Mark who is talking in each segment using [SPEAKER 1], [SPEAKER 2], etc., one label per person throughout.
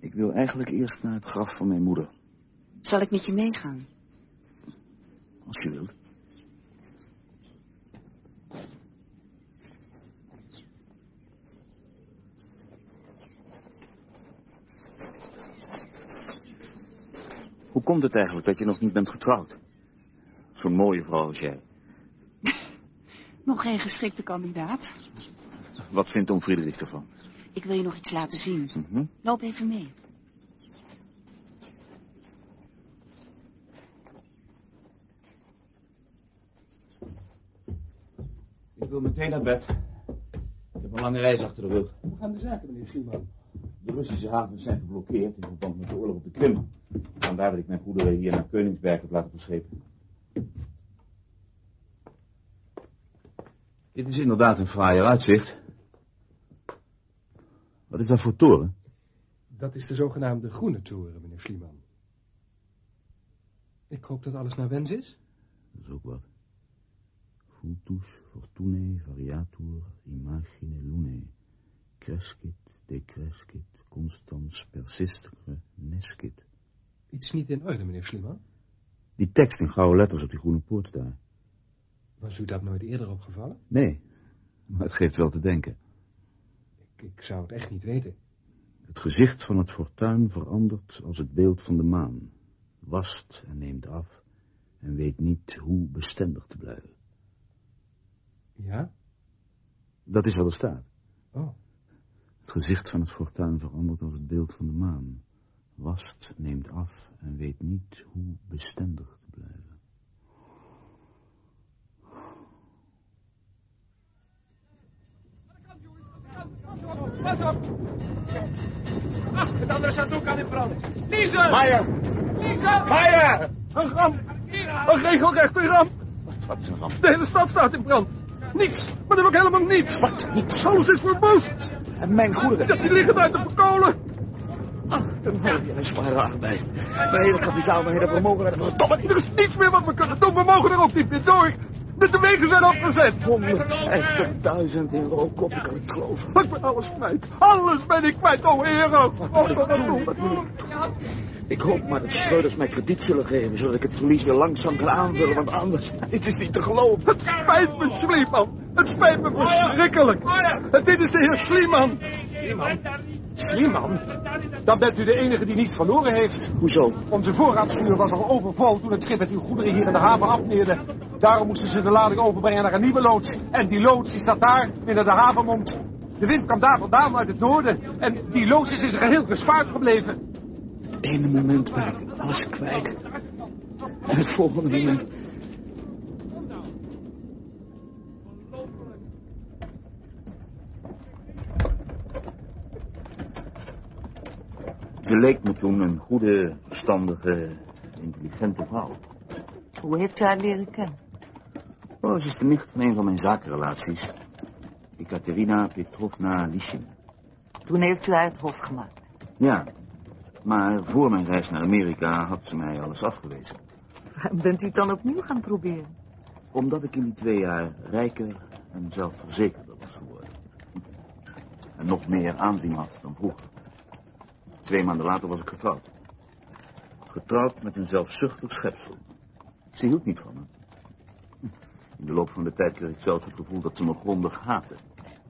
[SPEAKER 1] Ik wil eigenlijk eerst naar het graf van mijn moeder.
[SPEAKER 2] Zal ik met je meegaan?
[SPEAKER 1] Als je wilt. Hoe komt het eigenlijk dat je nog niet bent getrouwd? Zo'n mooie vrouw als jij.
[SPEAKER 2] Nog geen geschikte kandidaat.
[SPEAKER 1] Wat vindt oom Frederik ervan?
[SPEAKER 2] Ik wil je nog iets laten zien.
[SPEAKER 1] Mhm.
[SPEAKER 2] Loop even mee.
[SPEAKER 1] Ik wil meteen naar bed. Ik heb een lange reis achter de rug.
[SPEAKER 3] Hoe gaan de zaken, meneer Schliemann?
[SPEAKER 1] De Russische havens zijn geblokkeerd in verband met de oorlog op de Krim. Vandaar dat ik mijn goederen hier naar Koningsberg heb laten verschepen. Dit is inderdaad een fraaier uitzicht. Wat is dat voor toren?
[SPEAKER 3] Dat is de zogenaamde groene toren, meneer Schliemann. Ik hoop dat alles naar wens is.
[SPEAKER 1] Dat is ook wat. Vultus, fortune, variatur, imagine lune. Crescit, decrescit, constans, persistere, nescit.
[SPEAKER 3] Iets niet in orde, meneer Schliemann.
[SPEAKER 1] Die tekst in gouden letters op die groene poort daar.
[SPEAKER 3] Was u dat nooit eerder opgevallen?
[SPEAKER 1] Nee, maar het geeft wel te denken.
[SPEAKER 3] Ik, zou het echt niet weten.
[SPEAKER 1] Het gezicht van het fortuin verandert als het beeld van de maan. Wast en neemt af en weet niet hoe bestendig te blijven.
[SPEAKER 3] Ja?
[SPEAKER 1] Dat is wat er staat.
[SPEAKER 3] Oh,
[SPEAKER 1] Het gezicht van het fortuin verandert als het beeld van de maan. Wast, neemt af en weet niet hoe bestendig
[SPEAKER 4] Pas op! Ah, het andere staat ook aan in brand. Lize!
[SPEAKER 5] Meijer!
[SPEAKER 4] Lize!
[SPEAKER 5] Meijer!
[SPEAKER 4] Een ramp! Een regelrechte ramp!
[SPEAKER 1] Wat is een ramp?
[SPEAKER 4] De hele stad staat in brand. Niets, maar dan ook helemaal niets.
[SPEAKER 1] Wat? Niets?
[SPEAKER 4] Alles is verwoest.
[SPEAKER 1] En mijn goederen?
[SPEAKER 4] Ja, die liggen daar te verkolen.
[SPEAKER 1] Een hele zware arbeid. Mijn hele kapitaal, mijn hele vermogen de verdomme
[SPEAKER 4] Er is niets meer wat we kunnen doen. We mogen er ook niet meer door. De, de wegen zijn afgezet.
[SPEAKER 1] 150.000 in ik kan niet geloven.
[SPEAKER 4] Ik ben alles kwijt. Alles ben ik kwijt, o heren.
[SPEAKER 1] Wat moet ik doen? Wat moet ik Ik hoop maar dat Schreuders mij krediet zullen geven, zodat ik het verlies weer langzaam kan aanvullen, want anders, dit is niet te geloven.
[SPEAKER 4] Het spijt me, Schliemann. Het spijt me verschrikkelijk. Dit is de heer Schliemann.
[SPEAKER 5] Schliemann? Dan bent u de enige die niets verloren heeft.
[SPEAKER 1] Hoezo?
[SPEAKER 5] Onze voorraadschuur was al overvol toen het schip met uw goederen hier in de haven afmeerde. Daarom moesten ze de lading overbrengen naar een nieuwe loods. En die loods die staat daar, binnen de havenmond. De wind kwam daar vandaan uit het noorden. En die loods is in zijn geheel gespaard gebleven.
[SPEAKER 1] Het ene moment ben ik alles kwijt. En het volgende moment... Ze leek me toen een goede, verstandige, intelligente vrouw.
[SPEAKER 6] Hoe heeft u haar leren kennen?
[SPEAKER 1] Oh, ze is de nicht van een van mijn zakenrelaties. Ekaterina Petrovna Lishin.
[SPEAKER 6] Toen heeft u haar het hof gemaakt.
[SPEAKER 1] Ja, maar voor mijn reis naar Amerika had ze mij alles afgewezen.
[SPEAKER 6] Waarom bent u het dan opnieuw gaan proberen?
[SPEAKER 1] Omdat ik in die twee jaar rijker en zelfverzekerder was geworden. En nog meer aanzien had dan vroeger. Twee maanden later was ik getrouwd. Getrouwd met een zelfzuchtig schepsel. Ze hield niet van me. In de loop van de tijd kreeg ik zelfs het gevoel dat ze me grondig haatte.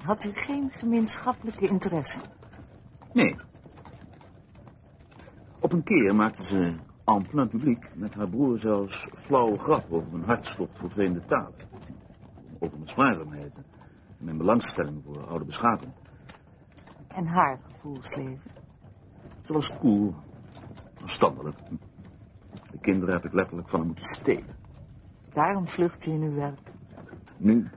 [SPEAKER 6] Had u geen gemeenschappelijke interesse?
[SPEAKER 1] Nee. Op een keer maakte ze en plein publiek met haar broer zelfs flauwe grap over mijn hartstocht voor vreemde talen. Over mijn spaarzaamheid en mijn belangstelling voor oude beschaving.
[SPEAKER 6] En haar gevoelsleven?
[SPEAKER 1] Ze was koel, verstandelijk. De kinderen heb ik letterlijk van haar moeten stelen.
[SPEAKER 6] Daarom vlucht u in uw werk.
[SPEAKER 1] Nu,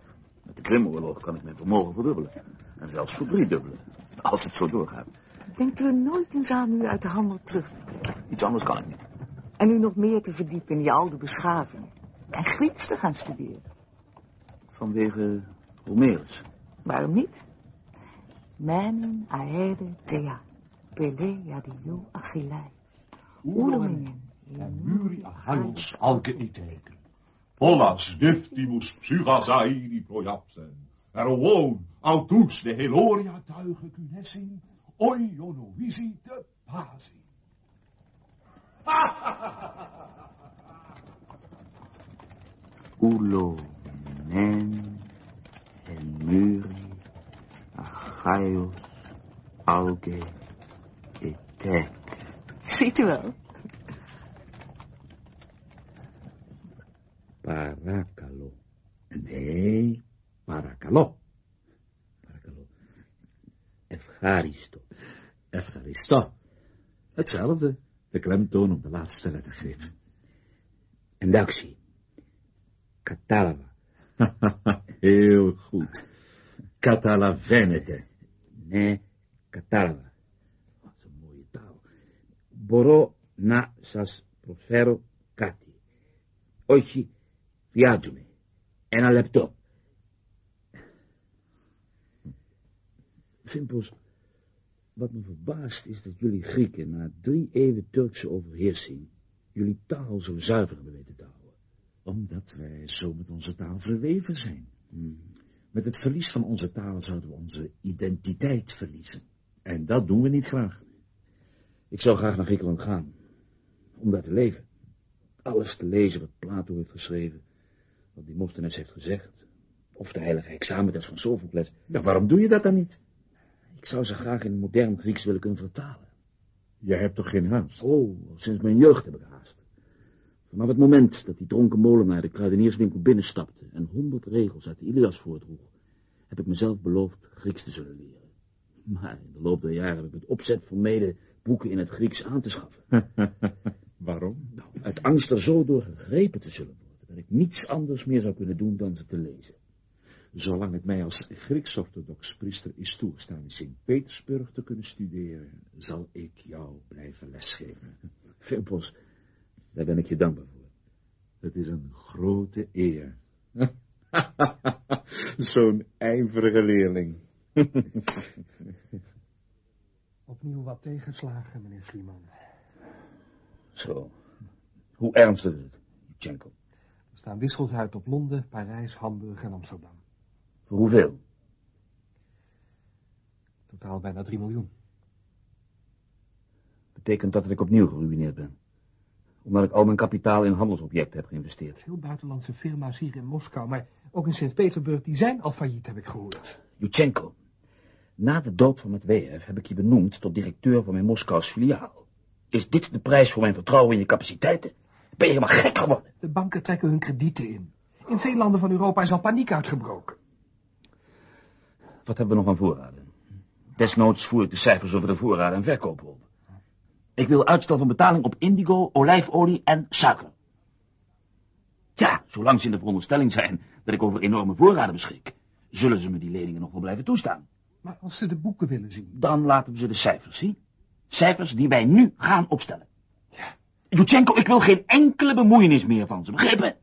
[SPEAKER 1] met de Krimoorlog, kan ik mijn vermogen verdubbelen. En zelfs verdriedubbelen, als het zo doorgaat.
[SPEAKER 6] Denkt u er nooit eens aan u uit de handel terug te trekken?
[SPEAKER 1] Iets anders kan ik niet.
[SPEAKER 6] En u nog meer te verdiepen in die oude beschaving. En Grieks te gaan studeren.
[SPEAKER 1] Vanwege Homerus.
[SPEAKER 6] Waarom niet? Menin aere thea. Pelea dio achillei. Oermingen.
[SPEAKER 7] Muri achaios alkeiteken. Pollas dyftimus psychasai di projapsen. Erwoon, autus de heloria tuigen cunessin. oionovisi te pasi.
[SPEAKER 8] Ulo, men, en muri, achaios, alge, etek.
[SPEAKER 9] Ziet u wel.
[SPEAKER 1] Paracalo. Nee, paracalo. Paracalo. Efcharisto.
[SPEAKER 7] Efcharisto. Hetzelfde. De klemtoon op de laatste lettergreep.
[SPEAKER 1] Endaxi. Catalava.
[SPEAKER 7] Heel goed. Catalavenete.
[SPEAKER 1] Nee, Catalava. Wat een mooie taal. Na sas profero cati. Oichi viaggiume. En a lepto. Vimpels, wat me verbaast is dat jullie Grieken na drie eeuwen Turkse overheersing jullie taal zo zuiver hebben weten te houden.
[SPEAKER 7] Omdat wij zo met onze taal verweven zijn. Met het verlies van onze taal zouden we onze identiteit verliezen. En dat doen we niet graag.
[SPEAKER 1] Ik zou graag naar Griekenland gaan, om daar te leven. Alles te lezen wat Plato heeft geschreven, wat Demosthenes heeft gezegd, of de heilige exameters van Sophocles.
[SPEAKER 7] Ja, waarom doe je dat dan niet?
[SPEAKER 1] Ik zou ze graag in modern Grieks willen kunnen vertalen.
[SPEAKER 7] Je hebt toch geen haast?
[SPEAKER 1] Oh, al sinds mijn jeugd heb ik haast. Vanaf het moment dat die dronken molenaar de kruidenierswinkel binnenstapte en honderd regels uit de Ilias voordroeg, heb ik mezelf beloofd Grieks te zullen leren. Maar in de loop der jaren heb ik met opzet vermeden boeken in het Grieks aan te schaffen.
[SPEAKER 7] Waarom?
[SPEAKER 1] Nou, uit angst er zo door gegrepen te zullen worden, dat ik niets anders meer zou kunnen doen dan ze te lezen.
[SPEAKER 7] Zolang het mij als Grieks-orthodox priester is toegestaan in Sint-Petersburg te kunnen studeren, zal ik jou blijven lesgeven.
[SPEAKER 1] Vimpels, daar ben ik je dankbaar voor.
[SPEAKER 7] Het is een grote eer. Zo'n ijverige leerling.
[SPEAKER 5] Opnieuw wat tegenslagen, meneer Schliemann.
[SPEAKER 1] Zo. Hoe ernstig is het, Tjenko?
[SPEAKER 5] Er staan wissels uit op Londen, Parijs, Hamburg en Amsterdam.
[SPEAKER 1] Voor hoeveel?
[SPEAKER 5] Totaal bijna 3 miljoen.
[SPEAKER 1] Betekent dat dat ik opnieuw geruineerd ben? Omdat ik al mijn kapitaal in handelsobjecten heb geïnvesteerd.
[SPEAKER 5] Veel buitenlandse firma's hier in Moskou, maar ook in Sint-Petersburg, die zijn al failliet, heb ik gehoord.
[SPEAKER 1] Jutchenko, na de dood van Medvedev heb ik je benoemd tot directeur van mijn Moskous filiaal. Is dit de prijs voor mijn vertrouwen in je capaciteiten? Ben je helemaal gek geworden?
[SPEAKER 5] De banken trekken hun kredieten in. In veel landen van Europa is al paniek uitgebroken.
[SPEAKER 1] Wat hebben we nog aan voorraden? Desnoods voer ik de cijfers over de voorraden en verkopen op. Ik wil uitstel van betaling op indigo, olijfolie en suiker. Ja, zolang ze in de veronderstelling zijn dat ik over enorme voorraden beschik, zullen ze me die leningen nog wel blijven toestaan.
[SPEAKER 5] Maar als ze de boeken willen zien...
[SPEAKER 1] Dan laten we ze de cijfers zien. Cijfers die wij nu gaan opstellen. Ja. Ik wil geen enkele bemoeienis meer van ze, begrepen?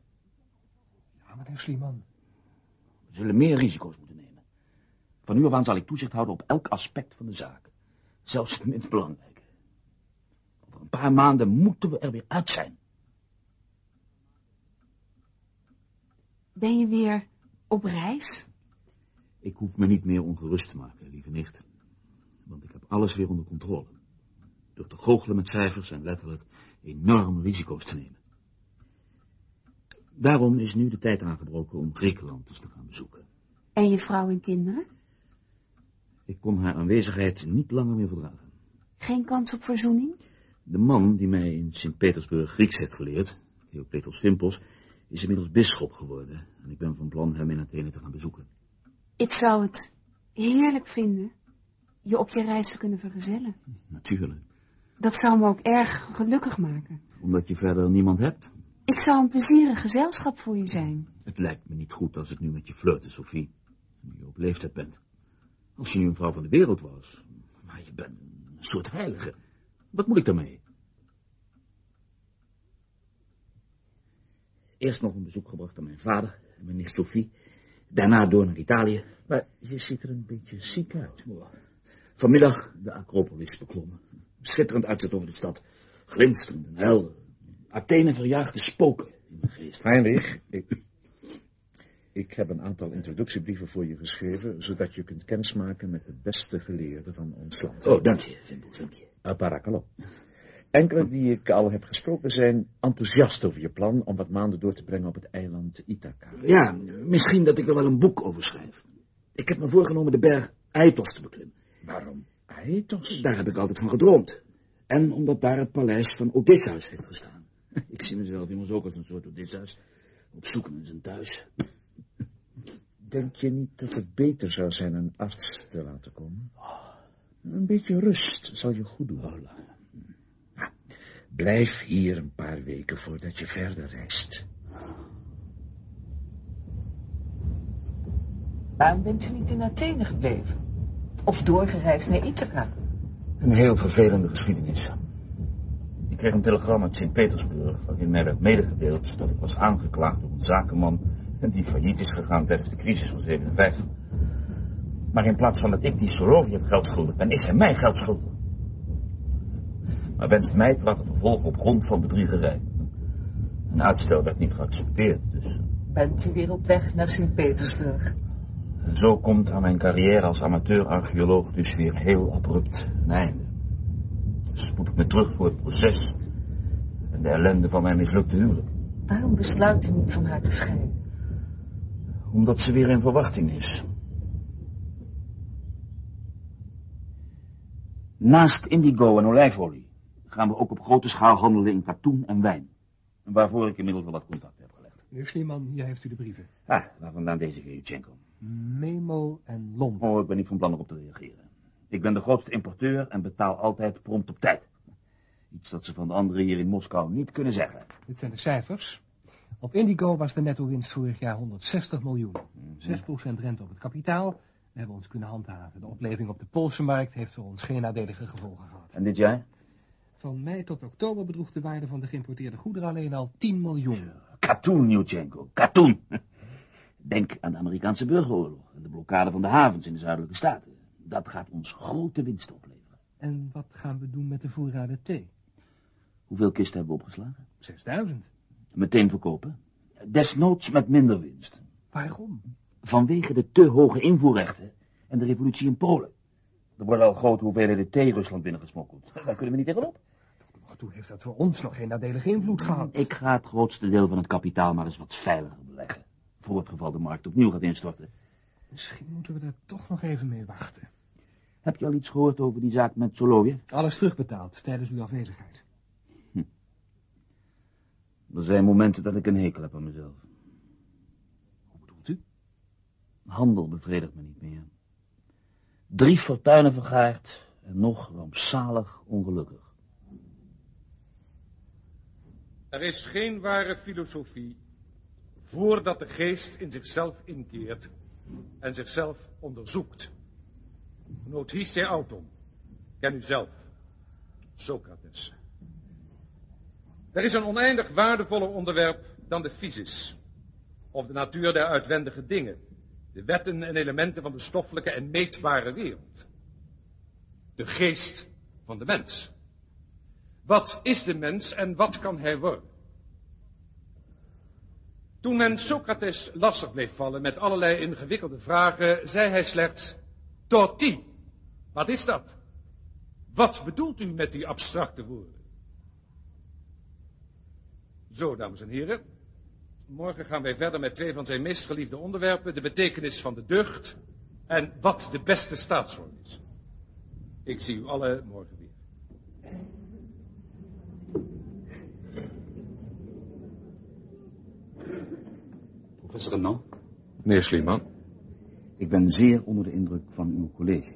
[SPEAKER 5] Ja, meneer Schliemann.
[SPEAKER 1] We zullen meer risico's moeten nemen. Van nu af aan zal ik toezicht houden op elk aspect van de zaak. Zelfs het minst belangrijke. Over een paar maanden moeten we er weer uit zijn.
[SPEAKER 2] Ben je weer op reis?
[SPEAKER 1] Ik hoef me niet meer ongerust te maken, lieve nicht. Want ik heb alles weer onder controle. Door te goochelen met cijfers en letterlijk enorme risico's te nemen. Daarom is nu de tijd aangebroken om Griekenland eens te gaan bezoeken.
[SPEAKER 2] En je vrouw en kinderen?
[SPEAKER 1] Ik kon haar aanwezigheid niet langer meer verdragen.
[SPEAKER 2] Geen kans op verzoening?
[SPEAKER 1] De man die mij in Sint-Petersburg Grieks heeft geleerd, Theokletos Vimpos, is inmiddels bisschop geworden. En ik ben van plan hem in Athene te gaan bezoeken.
[SPEAKER 2] Ik zou het heerlijk vinden je op je reis te kunnen vergezellen.
[SPEAKER 1] Natuurlijk.
[SPEAKER 2] Dat zou me ook erg gelukkig maken.
[SPEAKER 1] Omdat je verder niemand hebt.
[SPEAKER 2] Ik zou een plezierig gezelschap voor je zijn.
[SPEAKER 1] Het lijkt me niet goed als ik nu met je flirte, Sophie. Nu je op leeftijd bent. Als je nu een vrouw van de wereld was. Maar je bent een soort heilige. Wat moet ik daarmee? Eerst nog een bezoek gebracht aan mijn vader en mijn nicht Sophie. Daarna door naar Italië.
[SPEAKER 7] Maar je ziet er een beetje ziek uit.
[SPEAKER 1] Vanmiddag de Acropolis beklommen. Schitterend uitzicht over de stad. Glinsterend en helder. Athene verjaagt de spoken in mijn geest.
[SPEAKER 7] Heinrich, ik... Ik heb een aantal introductiebrieven voor je geschreven, zodat je kunt kennismaken met de beste geleerden van ons land.
[SPEAKER 1] Oh, dank je, Vimbo, dank je.
[SPEAKER 7] Uh. Enkele die ik al heb gesproken zijn enthousiast over je plan om wat maanden door te brengen op het eiland Ithaca.
[SPEAKER 1] Ja, misschien dat ik er wel een boek over schrijf. Ik heb me voorgenomen de berg Aitos te beklimmen.
[SPEAKER 7] Waarom Aethos?
[SPEAKER 1] Daar heb ik altijd van gedroomd. En omdat daar het paleis van Odysseus heeft gestaan. Ik zie mezelf immers ook als een soort Odysseus. Op zoek naar zijn thuis.
[SPEAKER 7] Denk je niet dat het beter zou zijn een arts te laten komen? Een beetje rust zal je goed doen. Blijf hier een paar weken voordat je verder reist.
[SPEAKER 9] Waarom bent u niet in Athene gebleven? Of doorgereisd naar Ithaca?
[SPEAKER 1] Een heel vervelende geschiedenis. Ik kreeg een telegram uit Sint-Petersburg waarin mij werd medegedeeld dat ik was aangeklaagd door een zakenman die failliet is gegaan tijdens de crisis van 57. Maar in plaats van dat ik die Soloviev geld schuldig ben, is hij mij geld schuldig. Maar wenst mij te laten vervolgen op grond van bedriegerij. Een uitstel werd niet geaccepteerd, dus...
[SPEAKER 9] Bent u weer op weg naar Sint-Petersburg?
[SPEAKER 1] Zo komt aan mijn carrière als amateur-archeoloog dus weer heel abrupt een einde. Dus moet ik me terug voor het proces en de ellende van mijn mislukte huwelijk.
[SPEAKER 9] Waarom besluit u niet van haar te scheiden?
[SPEAKER 1] Omdat ze weer in verwachting is. Naast indigo en olijfolie gaan we ook op grote schaal handelen in katoen en wijn. Waarvoor ik inmiddels wel wat contact heb gelegd.
[SPEAKER 3] Meneer Schliemann, hier heeft u de brieven.
[SPEAKER 1] Ah, waar vandaan deze Gejuchenko?
[SPEAKER 3] Memo en Londen.
[SPEAKER 1] Oh, ik ben niet van plan erop te reageren. Ik ben de grootste importeur en betaal altijd prompt op tijd. Iets dat ze van de anderen hier in Moskou niet kunnen zeggen.
[SPEAKER 3] Dit zijn de cijfers. Op Indigo was de netto-winst vorig jaar 160 miljoen. 6% rente op het kapitaal. We hebben ons kunnen handhaven. De opleving op de Poolse markt heeft voor ons geen nadelige gevolgen gehad.
[SPEAKER 1] En dit jaar?
[SPEAKER 3] Van mei tot oktober bedroeg de waarde van de geïmporteerde goederen alleen al 10 miljoen.
[SPEAKER 1] Katoen, Jutchenko, katoen. Denk aan de Amerikaanse burgeroorlog en de blokkade van de havens in de zuidelijke staten. Dat gaat ons grote winst opleveren.
[SPEAKER 3] En wat gaan we doen met de voorraden thee?
[SPEAKER 1] Hoeveel kisten hebben we opgeslagen?
[SPEAKER 3] 6000.
[SPEAKER 1] Meteen verkopen. Desnoods met minder winst.
[SPEAKER 3] Waarom?
[SPEAKER 1] Vanwege de te hoge invoerrechten en de revolutie in Polen. Er worden al grote hoeveelheden thee Rusland binnengesmokkeld. Daar kunnen we niet tegenop.
[SPEAKER 3] Toen heeft dat voor ons nog geen nadelige invloed gehad.
[SPEAKER 1] Ik ga het grootste deel van het kapitaal maar eens wat veiliger beleggen. Voor het geval de markt opnieuw gaat instorten.
[SPEAKER 3] Misschien moeten we er toch nog even mee wachten.
[SPEAKER 1] Heb je al iets gehoord over die zaak met Soloviev?
[SPEAKER 3] Alles terugbetaald tijdens uw afwezigheid.
[SPEAKER 1] Er zijn momenten dat ik een hekel heb aan mezelf.
[SPEAKER 3] Hoe bedoelt u?
[SPEAKER 1] Handel bevredigt me niet meer. Drie fortuinen vergaard en nog rampzalig ongelukkig.
[SPEAKER 5] Er is geen ware filosofie voordat de geest in zichzelf inkeert en zichzelf onderzoekt. Notitie auton. Ken u zelf. Socrates. Er is een oneindig waardevoller onderwerp dan de physis. Of de natuur der uitwendige dingen. De wetten en elementen van de stoffelijke en meetbare wereld. De geest van de mens. Wat is de mens en wat kan hij worden? Toen men Socrates lastig bleef vallen met allerlei ingewikkelde vragen, zei hij slechts, Toti, wat is dat? Wat bedoelt u met die abstracte woorden? Zo, dames en heren. Morgen gaan wij verder met twee van zijn meest geliefde onderwerpen, de betekenis van de deugd en wat de beste staatsvorm is. Ik zie u allen morgen weer.
[SPEAKER 1] Professor Renan,
[SPEAKER 5] Meneer Schliemann.
[SPEAKER 1] ik ben zeer onder de indruk van uw college.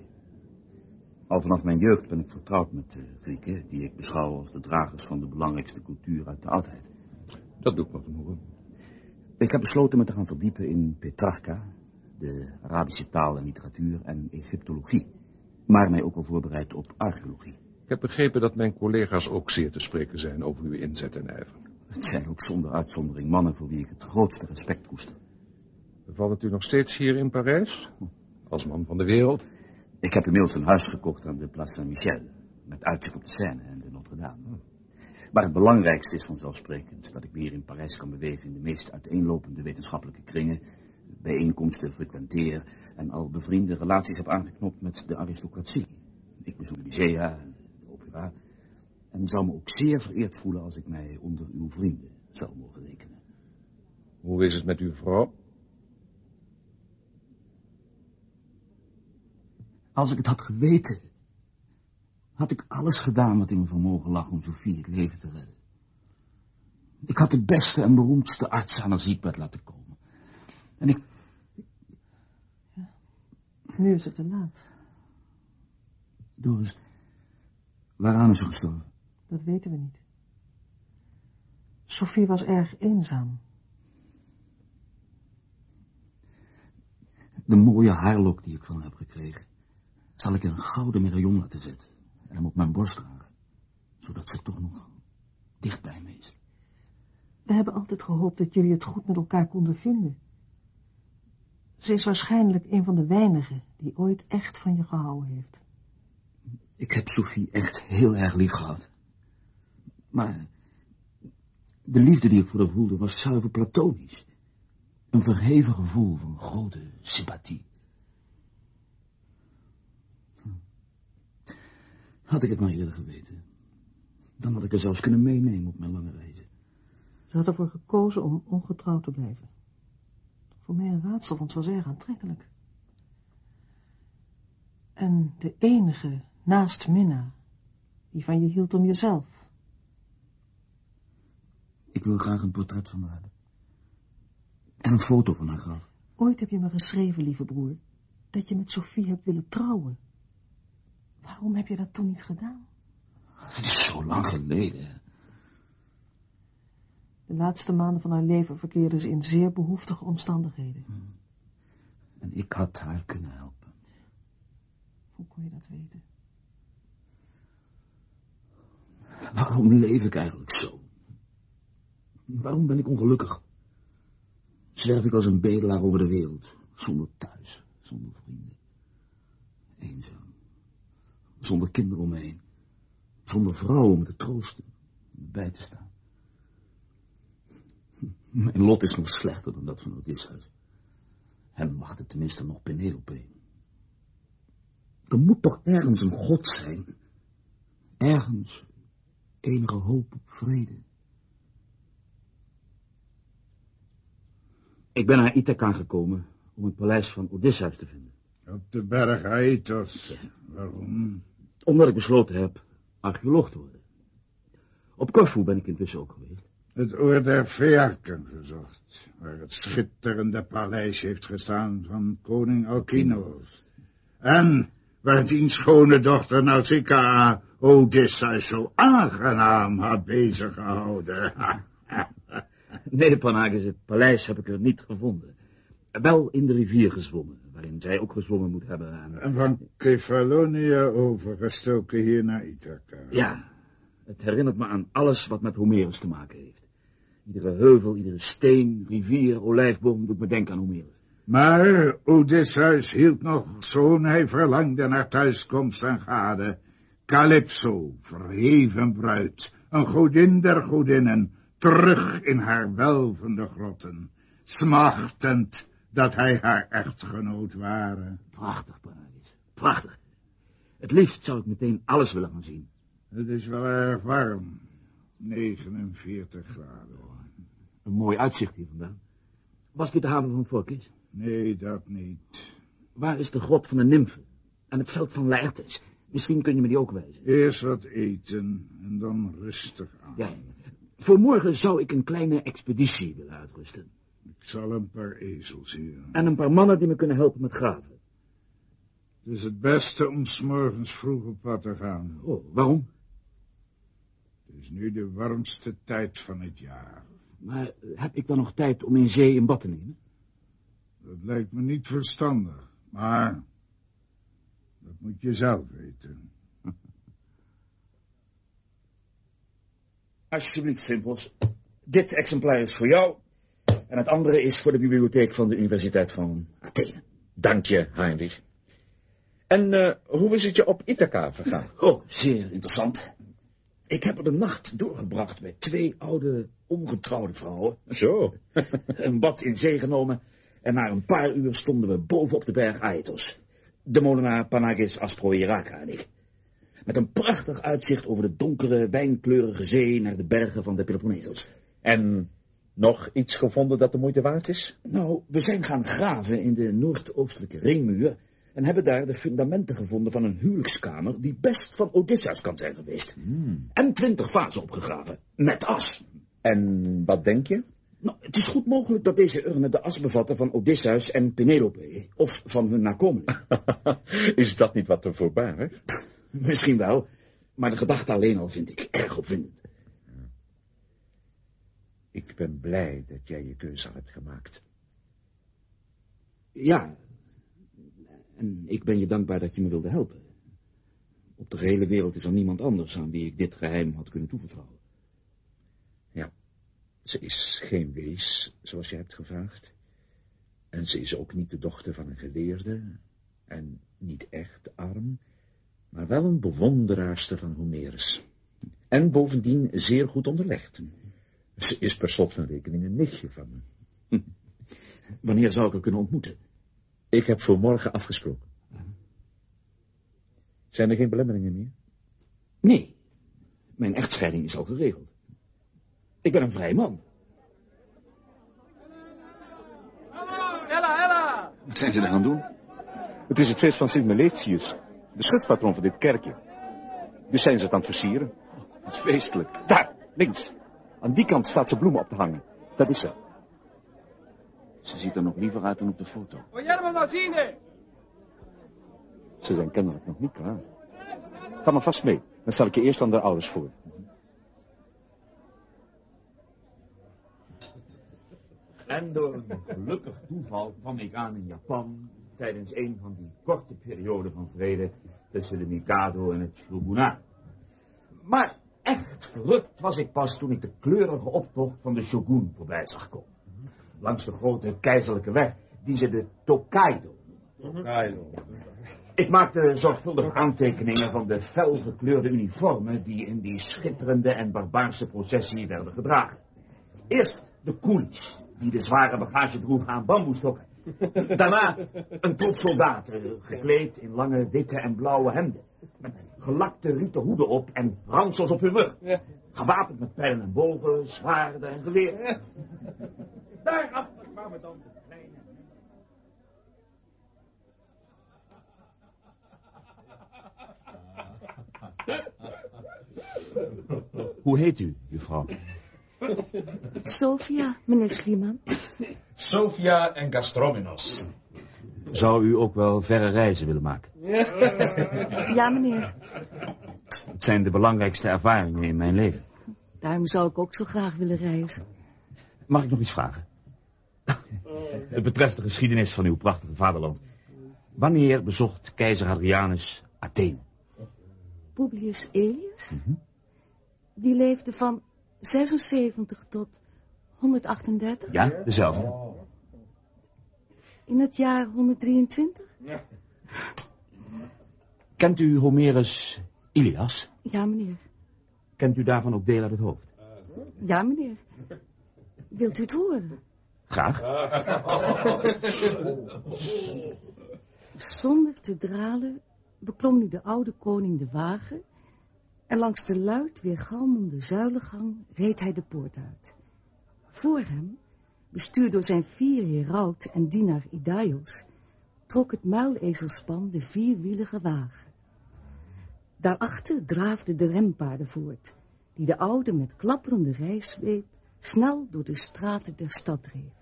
[SPEAKER 1] Al vanaf mijn jeugd ben ik vertrouwd met de Grieken, die ik beschouw als de dragers van de belangrijkste cultuur uit de oudheid.
[SPEAKER 5] Dat doet me genoegen.
[SPEAKER 1] Ik heb besloten me te gaan verdiepen in Petrarca, de Arabische taal en literatuur en Egyptologie, maar mij ook al voorbereid op archeologie.
[SPEAKER 5] Ik heb begrepen dat mijn collega's ook zeer te spreken zijn over uw inzet en ijver.
[SPEAKER 1] Het zijn ook zonder uitzondering mannen voor wie ik het grootste respect koester.
[SPEAKER 5] Bevalt het u nog steeds hier in Parijs? Als man van de wereld?
[SPEAKER 1] Ik heb inmiddels een huis gekocht aan de Place Saint-Michel, met uitzicht op de Seine en de Notre-Dame. Maar het belangrijkste is vanzelfsprekend dat ik me hier in Parijs kan bewegen in de meest uiteenlopende wetenschappelijke kringen, bijeenkomsten frequenteer en al bevriende relaties heb aangeknopt met de aristocratie. Ik bezoek de musea, de opera, en zou me ook zeer vereerd voelen als ik mij onder uw vrienden zou mogen rekenen.
[SPEAKER 5] Hoe is het met uw vrouw?
[SPEAKER 1] Als ik het had geweten, had ik alles gedaan wat in mijn vermogen lag om Sophie het leven te redden. Ik had de beste en beroemdste arts aan haar ziekbed laten komen. En ik...
[SPEAKER 10] Nu is het te laat.
[SPEAKER 1] Doris, waaraan is ze gestorven?
[SPEAKER 10] Dat weten we niet. Sophie was erg eenzaam.
[SPEAKER 1] De mooie haarlok die ik van haar heb gekregen, zal ik in een gouden medaillon laten zetten en hem op mijn borst dragen, zodat ze toch nog dicht bij me is.
[SPEAKER 10] We hebben altijd gehoopt dat jullie het goed met elkaar konden vinden. Ze is waarschijnlijk een van de weinigen die ooit echt van je gehouden heeft.
[SPEAKER 1] Ik heb Sophie echt heel erg lief gehad. Maar de liefde die ik voor haar voelde was zuiver platonisch. Een verheven gevoel van grote sympathie. Had ik het maar eerder geweten. Dan had ik er zelfs kunnen meenemen op mijn lange reizen.
[SPEAKER 10] Ze had ervoor gekozen om ongetrouwd te blijven. Voor mij een raadsel, want ze was erg aantrekkelijk. En de enige naast Minna, die van je hield om jezelf.
[SPEAKER 1] Ik wil graag een portret van haar hebben. En een foto van haar graf.
[SPEAKER 10] Ooit heb je me geschreven, lieve broer, dat je met Sophie hebt willen trouwen. Waarom heb je dat toen niet gedaan?
[SPEAKER 1] Het is zo lang geleden.
[SPEAKER 10] De laatste maanden van haar leven verkeerde ze in zeer behoeftige omstandigheden.
[SPEAKER 1] En ik had haar kunnen helpen.
[SPEAKER 10] Hoe kon je dat weten?
[SPEAKER 1] Waarom leef ik eigenlijk zo? Waarom ben ik ongelukkig? Zwerf ik als een bedelaar over de wereld, zonder thuis, zonder vrienden. Eenzaam. Zonder kinderen om me heen. Zonder vrouw om te troosten, om bij te staan. Mijn lot is nog slechter dan dat van Odysseus. Hem wachtte tenminste nog Penelope. Er moet toch ergens een god zijn. Ergens enige hoop op vrede. Ik ben naar Ithaca gekomen om het paleis van Odysseus te vinden.
[SPEAKER 11] Op de berg Aethos. Waarom?
[SPEAKER 1] Omdat ik besloten heb archeoloog te worden. Op Corfu ben ik intussen ook geweest.
[SPEAKER 11] Het oor der Veerken gezocht, waar het schitterende paleis heeft gestaan van koning Alkinoos. En waar diens schone dochter Nausicaa Odysseus zo aangenaam had bezig gehouden.
[SPEAKER 1] Nee, Panagus, het paleis heb ik er niet gevonden. Wel in de rivier gezwommen, waarin zij ook gezwommen moet hebben. En...
[SPEAKER 11] En van Kefalonia overgestoken hier naar Ithaca.
[SPEAKER 1] Ja, het herinnert me aan alles wat met Homerus te maken heeft. Iedere heuvel, iedere steen, rivier, olijfboom doet me denken aan Homerus.
[SPEAKER 11] Maar Odysseus hield nog zo'n hij verlangde naar thuiskomst en gade. Calypso, verheven bruid, een godin der godinnen, terug in haar welvende grotten, smachtend dat hij haar echtgenoot waren.
[SPEAKER 1] Prachtig, Panagus, prachtig. Het liefst zou ik meteen alles willen gaan zien.
[SPEAKER 11] Het is wel erg warm, 49 graden.
[SPEAKER 1] Een mooi uitzicht hier vandaan. Was dit de haven van Phorkys?
[SPEAKER 11] Nee, dat niet.
[SPEAKER 1] Waar is de grot van de nymfen? En het veld van Laertes? Misschien kun je me die ook wijzen.
[SPEAKER 11] Eerst wat eten en dan rustig aan.
[SPEAKER 1] Ja, voor morgen zou ik een kleine expeditie willen uitrusten.
[SPEAKER 11] Ik zal een paar ezels hier.
[SPEAKER 1] En een paar mannen die me kunnen helpen met graven.
[SPEAKER 11] Het is het beste om s morgens vroeg op pad te gaan.
[SPEAKER 1] Oh, waarom?
[SPEAKER 11] Het is nu de warmste tijd van het jaar.
[SPEAKER 1] Maar heb ik dan nog tijd om in zee een bad te nemen?
[SPEAKER 11] Dat lijkt me niet verstandig, maar dat moet je zelf weten.
[SPEAKER 1] Alsjeblieft, Simpels. Dit exemplaar is voor jou. En het andere is voor de bibliotheek van de Universiteit van Athene.
[SPEAKER 12] Dank je, Heinrich. En uh, hoe is het je op Ithaca vergaan?
[SPEAKER 1] Oh, zeer interessant. Ik heb er de nacht doorgebracht bij twee oude, ongetrouwde vrouwen.
[SPEAKER 12] Zo.
[SPEAKER 1] een bad in zee genomen En na een paar uur stonden we boven op de berg Aetos. De molenaar Panagis Asproiraka en ik. Met een prachtig uitzicht over de donkere, wijnkleurige zee naar de bergen van de Peloponnesos.
[SPEAKER 13] En nog iets gevonden dat de moeite waard is?
[SPEAKER 1] Nou, we zijn gaan graven in de noordoostelijke ringmuur en hebben daar de fundamenten gevonden van een huwelijkskamer die best van Odysseus kan zijn geweest. En twintig vazen opgegraven, met as.
[SPEAKER 13] En wat denk je?
[SPEAKER 1] Nou, het is goed mogelijk dat deze urnen de as bevatten van Odysseus en Penelope, of van hun nakomelingen.
[SPEAKER 13] is dat niet wat te voorbarig?
[SPEAKER 1] Misschien wel, maar de gedachte alleen al vind ik erg opwindend.
[SPEAKER 7] Ik ben blij dat jij je keuze hebt gemaakt.
[SPEAKER 1] Ja, en ik ben je dankbaar dat je me wilde helpen. Op de gehele wereld is er niemand anders aan wie ik dit geheim had kunnen toevertrouwen.
[SPEAKER 7] Ja, ze is geen wees, zoals je hebt gevraagd. En ze is ook niet de dochter van een geleerde en niet echt arm, maar wel een bewonderaarster van Homerus. En bovendien zeer goed onderlegd. Ze is per slot van rekening een nichtje van me.
[SPEAKER 1] Wanneer zou ik haar kunnen ontmoeten?
[SPEAKER 7] Ik heb voor morgen afgesproken. Zijn er geen belemmeringen meer?
[SPEAKER 1] Nee, mijn echtscheiding is al geregeld. Ik ben een vrij man.
[SPEAKER 14] Ella, Ella!
[SPEAKER 15] Wat zijn ze er aan het doen?
[SPEAKER 16] Het is het feest van Sint Meletius, de schutspatroon van dit kerkje. Dus zijn ze het aan het versieren.
[SPEAKER 15] Wat feestelijk.
[SPEAKER 16] Daar, links. Aan die kant staat ze bloemen op te hangen. Dat is ze.
[SPEAKER 15] Ze ziet er nog liever uit dan op de foto.
[SPEAKER 16] Ze zijn kennelijk nog niet klaar. Ga maar vast mee. Dan stel ik je eerst aan de ouders voor.
[SPEAKER 1] En door een gelukkig toeval kwam ik aan in Japan tijdens een van die korte perioden van vrede tussen de Mikado en het shogunat. Maar echt verrukt was ik pas toen ik de kleurige optocht van de shogun voorbij zag komen. Langs de grote keizerlijke weg, die ze de Tokaido noemen. Ik maakte zorgvuldig aantekeningen van de felgekleurde uniformen die in die schitterende en barbaarse processie werden gedragen. Eerst de coolies, die de zware bagage droegen aan bamboestokken. Daarna een troep soldaten, gekleed in lange witte en blauwe hemden. Met gelakte rieten hoeden op en ransels op hun rug. Gewapend met pijlen en bogen, zwaarden en geweren. Daarachter kwamen dan de kleine...
[SPEAKER 15] Hoe heet u, juffrouw?
[SPEAKER 6] Sophia, meneer Schliemann.
[SPEAKER 13] Sophia en Gastrominos.
[SPEAKER 15] Zou u ook wel verre reizen willen maken?
[SPEAKER 6] Ja, meneer.
[SPEAKER 15] Het zijn de belangrijkste ervaringen in mijn leven.
[SPEAKER 6] Daarom zou ik ook zo graag willen reizen.
[SPEAKER 15] Mag ik nog iets vragen? Het betreft de geschiedenis van uw prachtige vaderland. Wanneer bezocht keizer Hadrianus Athene?
[SPEAKER 6] Publius Elius? Die leefde van 76 tot 138?
[SPEAKER 15] Ja, dezelfde.
[SPEAKER 6] In het jaar 123?
[SPEAKER 15] Kent u Homerus Ilias?
[SPEAKER 6] Ja, meneer.
[SPEAKER 15] Kent u daarvan ook deel uit het hoofd?
[SPEAKER 6] Ja, meneer. Wilt u het horen?
[SPEAKER 15] Graag.
[SPEAKER 6] Zonder te dralen beklom nu de oude koning de wagen en langs de luid weergalmende zuilengang reed hij de poort uit. Voor hem, bestuurd door zijn vier heraut en dienaar Idaios, trok het muilezelspan de vierwielige wagen. Daarachter draafden de rempaarden voort, die de oude met klapperende rijsweep snel door de straten der stad dreef.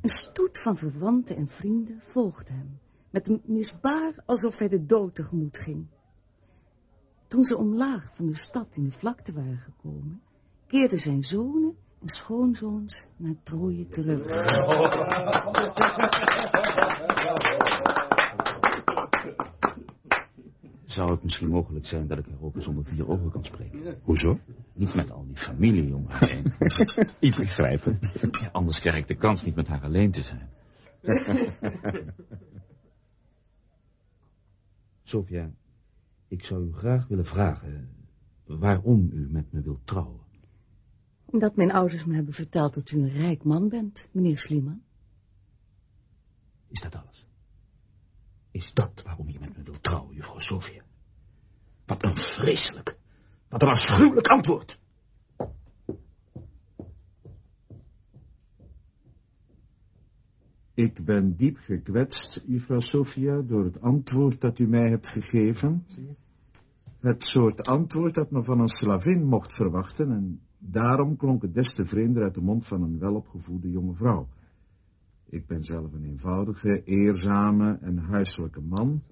[SPEAKER 6] Een stoet van verwanten en vrienden volgde hem, met een misbaar alsof hij de dood tegemoet ging. Toen ze omlaag van de stad in de vlakte waren gekomen, keerden zijn zonen en schoonzoons naar Troje terug.
[SPEAKER 15] Zou het misschien mogelijk zijn dat ik er ook eens onder vier ogen kan spreken?
[SPEAKER 16] Hoezo?
[SPEAKER 15] Niet met al die familie heen.
[SPEAKER 16] Ik begrijp het.
[SPEAKER 15] Ja, anders krijg ik de kans niet met haar alleen te zijn. Sophia, ik zou u graag willen vragen waarom u met me wilt trouwen.
[SPEAKER 6] Omdat mijn ouders me hebben verteld dat u een rijk man bent, meneer Slieman.
[SPEAKER 7] Is dat alles? Is dat waarom je met me wilt trouwen, juffrouw Sofia? Wat een vreselijk, wat een afschuwelijk antwoord. Ik ben diep gekwetst, juffrouw Sofia, door het antwoord dat u mij hebt gegeven. Het soort antwoord dat men van een slavin mocht verwachten en daarom klonk het des te vreemder uit de mond van een welopgevoede jonge vrouw. Ik ben zelf een eenvoudige, eerzame en huiselijke man.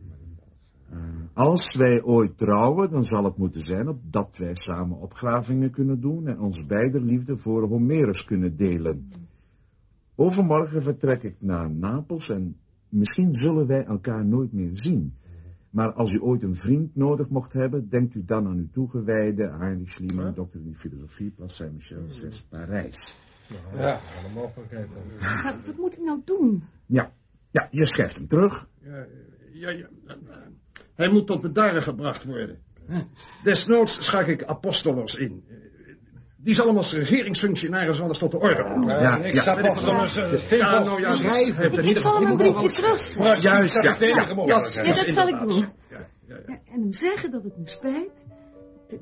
[SPEAKER 7] Uh, als wij ooit trouwen, dan zal het moeten zijn opdat wij samen opgravingen kunnen doen en ons beider liefde voor Homerus kunnen delen. Overmorgen vertrek ik naar Napels en misschien zullen wij elkaar nooit meer zien. Maar als u ooit een vriend nodig mocht hebben, denkt u dan aan uw toegewijde Heinrich Schliemann, dokter in filosofie, Place Saint-Michel, 6 Parijs.
[SPEAKER 5] Ja, een mogelijkheid dan.
[SPEAKER 9] Maar wat moet ik nou doen?
[SPEAKER 7] Ja, ja, je schrijft hem terug.
[SPEAKER 5] Ja, ja, ja. Hij moet tot bedaren gebracht worden. Desnoods schak ik apostolos in. Die zal hem als regeringsfunctionaris wel eens tot de orde roepen.
[SPEAKER 7] Ja, ja.
[SPEAKER 5] Apostolos, ja, nou ja,
[SPEAKER 9] Schrijven.
[SPEAKER 5] heeft er
[SPEAKER 9] Ik
[SPEAKER 5] niet
[SPEAKER 9] zal hem een briefje terugschrijven.
[SPEAKER 7] Juist,
[SPEAKER 5] dat
[SPEAKER 7] ja,
[SPEAKER 5] is de enige
[SPEAKER 7] ja,
[SPEAKER 5] mogelijkheid.
[SPEAKER 9] Ja, dat zal ik doen.
[SPEAKER 5] Ja, ja, ja.
[SPEAKER 9] Ja, en hem zeggen dat het me spijt,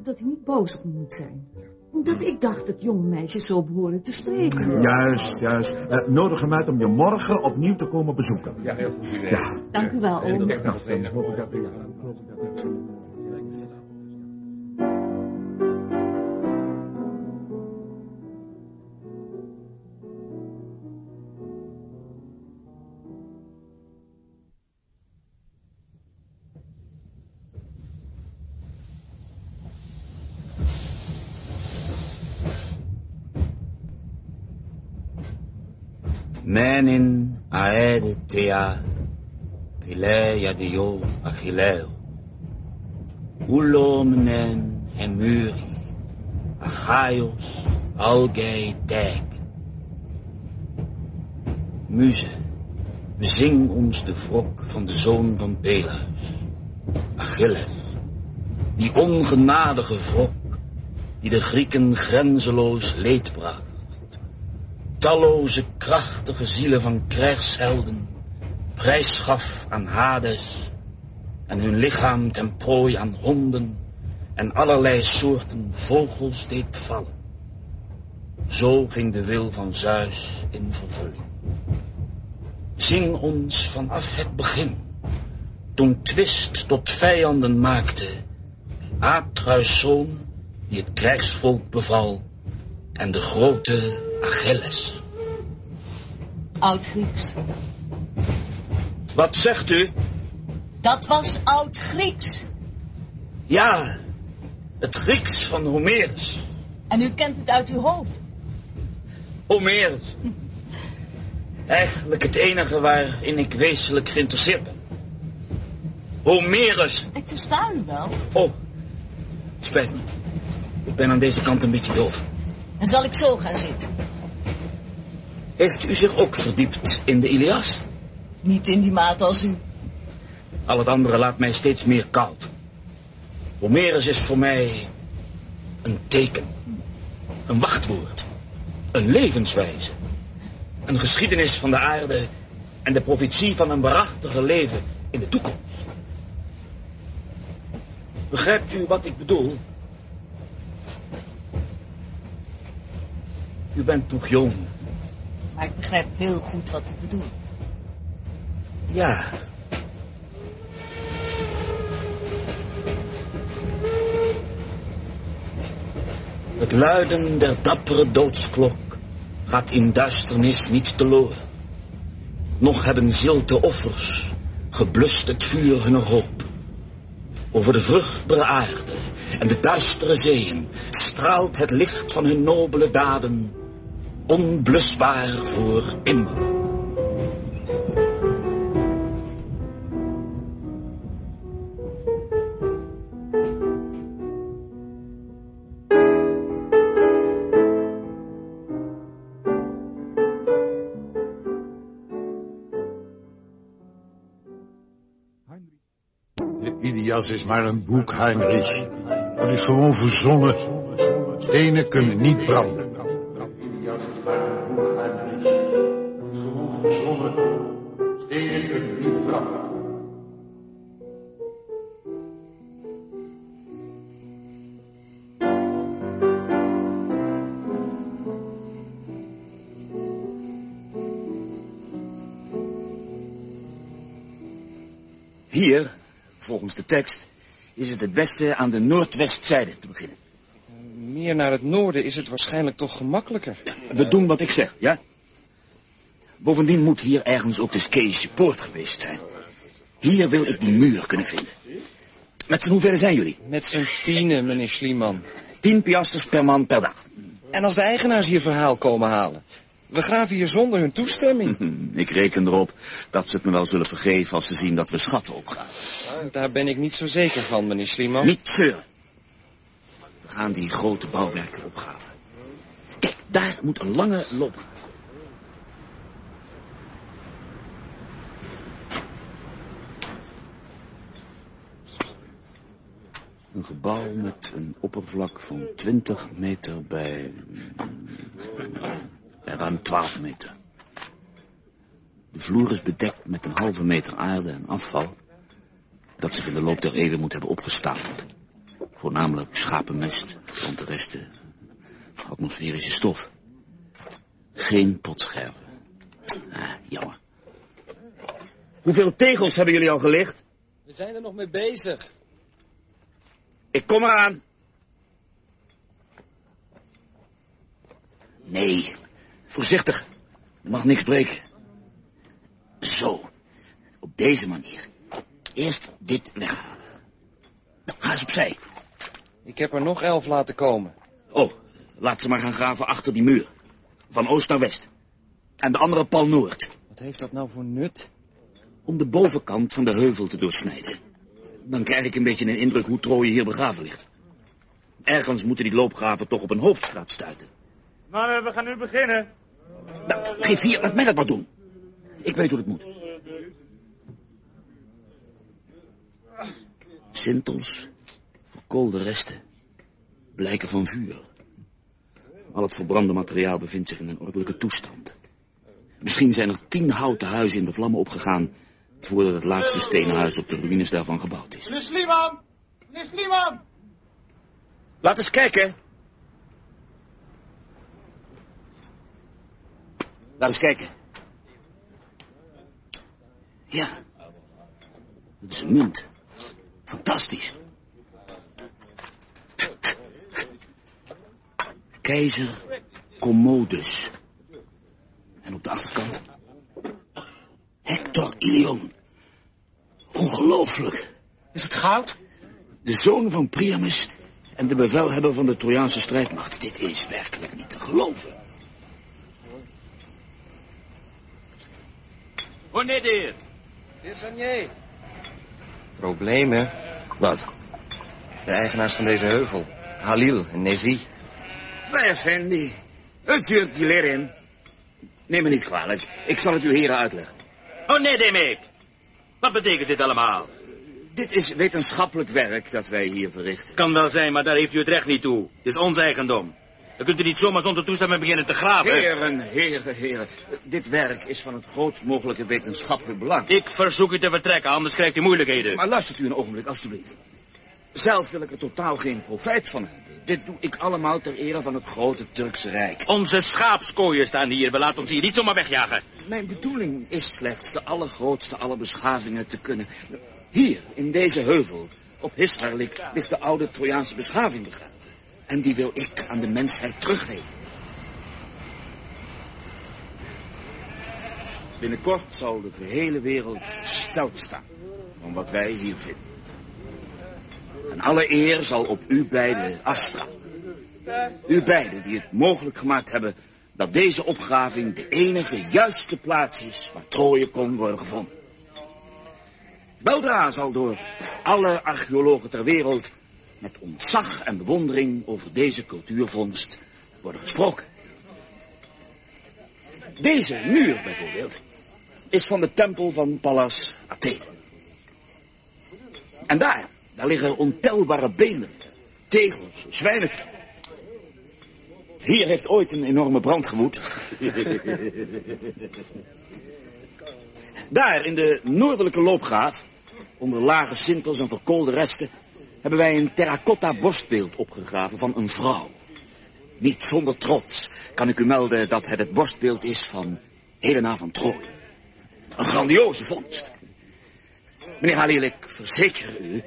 [SPEAKER 9] dat hij niet boos op me moet zijn. Omdat ik dacht dat jonge meisjes zo behoren te spreken.
[SPEAKER 7] Juist, juist. Eh, nodig hem uit om je morgen opnieuw te komen bezoeken.
[SPEAKER 5] Ja, heel goed idee.
[SPEAKER 7] Ja.
[SPEAKER 9] Dank u wel, oom.
[SPEAKER 7] Nou, dan hoop ik dat.
[SPEAKER 1] Menin aede thea, pileia dio achilleo. Ulomnen hemuri, achaios algei deg. Muze, bezing ons de wrok van de zoon van Peleus, Achilles. Die ongenadige wrok, die de Grieken grenzeloos leed bracht talloze krachtige zielen van krijgshelden prijs gaf aan Hades en hun lichaam ten prooi aan honden en allerlei soorten vogels deed vallen. Zo ging de wil van Zeus in vervulling. Zing ons vanaf het begin, toen twist tot vijanden maakte, Atreus' zoon die het krijgsvolk beval en de grote Achilles.
[SPEAKER 6] Oud-Grieks.
[SPEAKER 1] Wat zegt u?
[SPEAKER 6] Dat was Oud-Grieks.
[SPEAKER 1] Ja, het Grieks van Homerus.
[SPEAKER 6] En u kent het uit uw hoofd.
[SPEAKER 1] Homerus. Eigenlijk het enige waarin ik wezenlijk geïnteresseerd ben. Homerus.
[SPEAKER 6] Ik versta u wel.
[SPEAKER 1] Oh, spijt me. Ik ben aan deze kant een beetje doof.
[SPEAKER 6] Dan zal ik zo gaan zitten.
[SPEAKER 1] Heeft u zich ook verdiept in de Ilias?
[SPEAKER 6] Niet in die mate als u.
[SPEAKER 1] Al het andere laat mij steeds meer koud. Homerus is voor mij een teken, een wachtwoord, een levenswijze, een geschiedenis van de aarde en de profetie van een waarachtige leven in de toekomst. Begrijpt u wat ik bedoel? U bent nog jong.
[SPEAKER 6] Maar ik begrijp heel goed wat u bedoelt.
[SPEAKER 1] Ja. Het luiden der dappere doodsklok gaat in duisternis niet teloor. Nog hebben zilte offers geblust het vuur hunner hoop. Over de vruchtbare aarde en de duistere zeeën straalt het licht van hun nobele daden, onblusbaar voor immer.
[SPEAKER 11] De Ilias is maar een boek, Heinrich. Dat is gewoon verzonnen. Stenen kunnen niet branden.
[SPEAKER 1] Hier, volgens de tekst, is het het beste aan de noordwestzijde te beginnen.
[SPEAKER 17] Meer naar het noorden is het waarschijnlijk toch gemakkelijker.
[SPEAKER 1] We doen wat ik zeg, ja? Bovendien moet hier ergens ook de Skeesje poort geweest zijn. Hier wil ik die muur kunnen vinden. Met z'n hoeveel zijn jullie?
[SPEAKER 17] Met z'n tienen, meneer Schliemann.
[SPEAKER 1] Tien piasters per man per dag.
[SPEAKER 17] En als de eigenaars hier verhaal komen halen? We graven hier zonder hun toestemming.
[SPEAKER 1] Ik reken erop dat ze het me wel zullen vergeven als ze zien dat we schatten opgaan.
[SPEAKER 17] Daar ben ik niet zo zeker van, meneer Schliemann.
[SPEAKER 1] Niet zeuren. We gaan die grote bouwwerken opgraven. Kijk, daar moet een lange loopgraaf. Een gebouw met een oppervlak van 20 meter bij... bij ruim 12 meter. De vloer is bedekt met een halve meter aarde en afval... dat zich in de loop der eeuwen moet hebben opgestapeld. Voornamelijk schapenmest, want de resten atmosferische stof. Geen potscherven. Ah, jammer. Hoeveel tegels hebben jullie al gelicht?
[SPEAKER 17] We zijn er nog mee bezig.
[SPEAKER 1] Ik kom eraan. Nee, voorzichtig. Mag niks breken. Zo, op deze manier. Eerst dit weghalen. Nou, ga eens opzij.
[SPEAKER 17] Ik heb er nog elf laten komen.
[SPEAKER 1] Oh, laat ze maar gaan graven achter die muur. Van oost naar west. En de andere pal noord.
[SPEAKER 17] Wat heeft dat nou voor nut?
[SPEAKER 1] Om de bovenkant van de heuvel te doorsnijden. Dan krijg ik een beetje een indruk hoe Troje hier begraven ligt. Ergens moeten die loopgraven toch op een hoofdstraat stuiten.
[SPEAKER 4] Mannen, we gaan nu beginnen.
[SPEAKER 1] Nou, geef hier, laat mij dat maar doen. Ik weet hoe het moet. Sintels, verkoolde resten, blijken van vuur. Al het verbrande materiaal bevindt zich in een ordelijke toestand. Misschien zijn er tien houten huizen in de vlammen opgegaan... voordat het laatste stenen huis op de ruïnes daarvan gebouwd is.
[SPEAKER 4] Meneer Slieman! Meneer Slieman!
[SPEAKER 1] Laat eens kijken. Laat eens kijken. Ja. Het is een munt. Fantastisch. Keizer Commodus. En op de achterkant... Hector Ilion. Ongelooflijk.
[SPEAKER 4] Is het goud?
[SPEAKER 1] De zoon van Priamus en de bevelhebber van de Trojaanse strijdmacht. Dit is werkelijk niet te geloven.
[SPEAKER 18] Wanneer de heer?
[SPEAKER 17] Heer Sanier. Problemen?
[SPEAKER 1] Wat?
[SPEAKER 17] De eigenaars van deze heuvel. Halil en Nezi.
[SPEAKER 1] Wij, Fendi. Het zuurt die leer in. Neem me niet kwalijk. Ik zal het u heren uitleggen.
[SPEAKER 18] Oh, nee, Demek. Wat betekent dit allemaal?
[SPEAKER 1] Dit is wetenschappelijk werk dat wij hier verrichten.
[SPEAKER 18] Kan wel zijn, maar daar heeft u het recht niet toe. Het is ons eigendom. Dan kunt u niet zomaar zonder toestemming beginnen te graven.
[SPEAKER 1] Heren, heren, heren. Dit werk is van het grootst mogelijke wetenschappelijk belang.
[SPEAKER 18] Ik verzoek u te vertrekken, anders krijgt u moeilijkheden.
[SPEAKER 1] Maar luistert u een ogenblik, alstublieft. Zelf wil ik er totaal geen profijt van hebben. Dit doe ik allemaal ter ere van het grote Turkse Rijk.
[SPEAKER 18] Onze schaapskooien staan hier. We laten ons hier niet zomaar wegjagen.
[SPEAKER 1] Mijn bedoeling is slechts de allergrootste aller beschavingen te kunnen. Hier, in deze heuvel, op Histarlik, ligt de oude Trojaanse beschaving begraven. En die wil ik aan de mensheid teruggeven. Binnenkort zal de gehele wereld stelt staan van wat wij hier vinden. En alle eer zal op u beiden afstralen. U beiden die het mogelijk gemaakt hebben dat deze opgraving de enige juiste plaats is waar Troje kon worden gevonden. Weldra zal door alle archeologen ter wereld met ontzag en bewondering over deze cultuurvondst worden gesproken. Deze muur bijvoorbeeld is van de tempel van Pallas Athene. En daar, daar liggen ontelbare benen, tegels, zwijnen. Hier heeft ooit een enorme brand gewoed. Daar, in de noordelijke loopgraaf, onder lage sintels en verkoolde resten, hebben wij een terracotta borstbeeld opgegraven van een vrouw. Niet zonder trots kan ik u melden dat het het borstbeeld is van Helena van. Een grandioze vondst. Meneer Halil, ik verzeker u...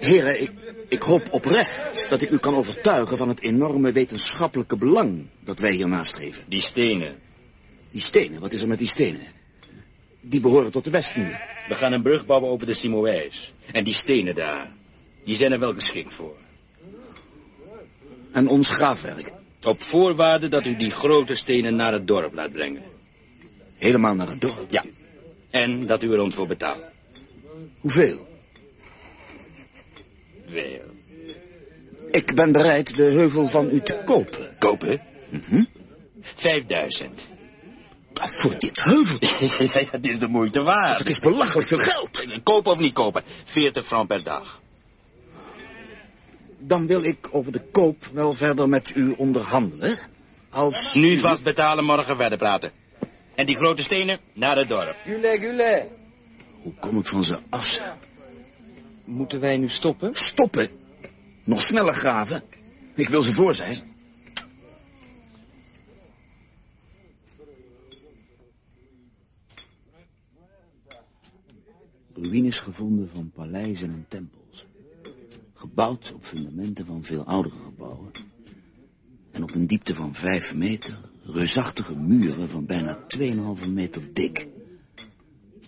[SPEAKER 1] Heren, ik, ik hoop oprecht dat ik u kan overtuigen van het enorme wetenschappelijke belang dat wij hier nastreven.
[SPEAKER 18] Die stenen.
[SPEAKER 1] Die stenen, wat is er met die stenen? Die behoren tot de Westmuur.
[SPEAKER 18] We gaan een brug bouwen over de Simowijs. En die stenen daar, die zijn er wel geschikt voor.
[SPEAKER 1] En ons graafwerk?
[SPEAKER 18] Op voorwaarde dat u die grote stenen naar het dorp laat brengen.
[SPEAKER 1] Helemaal naar het dorp?
[SPEAKER 18] Ja. En dat u er ons voor betaalt.
[SPEAKER 1] Hoeveel?
[SPEAKER 18] Wel.
[SPEAKER 1] Ik ben bereid de heuvel van u te kopen.
[SPEAKER 18] Kopen?
[SPEAKER 1] Mhm.
[SPEAKER 18] Vijfduizend.
[SPEAKER 1] Voor dit heuvel?
[SPEAKER 18] ja, ja, het is de moeite waard.
[SPEAKER 1] Het is belachelijk veel geld.
[SPEAKER 18] Kopen of niet kopen? 40 francs per dag.
[SPEAKER 1] Dan wil ik over de koop wel verder met u onderhandelen. Als
[SPEAKER 18] Nu vast betalen, morgen verder praten. En die grote stenen naar het dorp.
[SPEAKER 17] Gule, gule.
[SPEAKER 1] Hoe kom ik van ze af?
[SPEAKER 17] Moeten wij nu stoppen?
[SPEAKER 1] Stoppen? Nog sneller graven? Ik wil ze voor zijn. Ruïnes gevonden van paleizen en tempels. Gebouwd op fundamenten van veel oudere gebouwen. En op een diepte van vijf meter reusachtige muren van bijna 2,5 meter dik.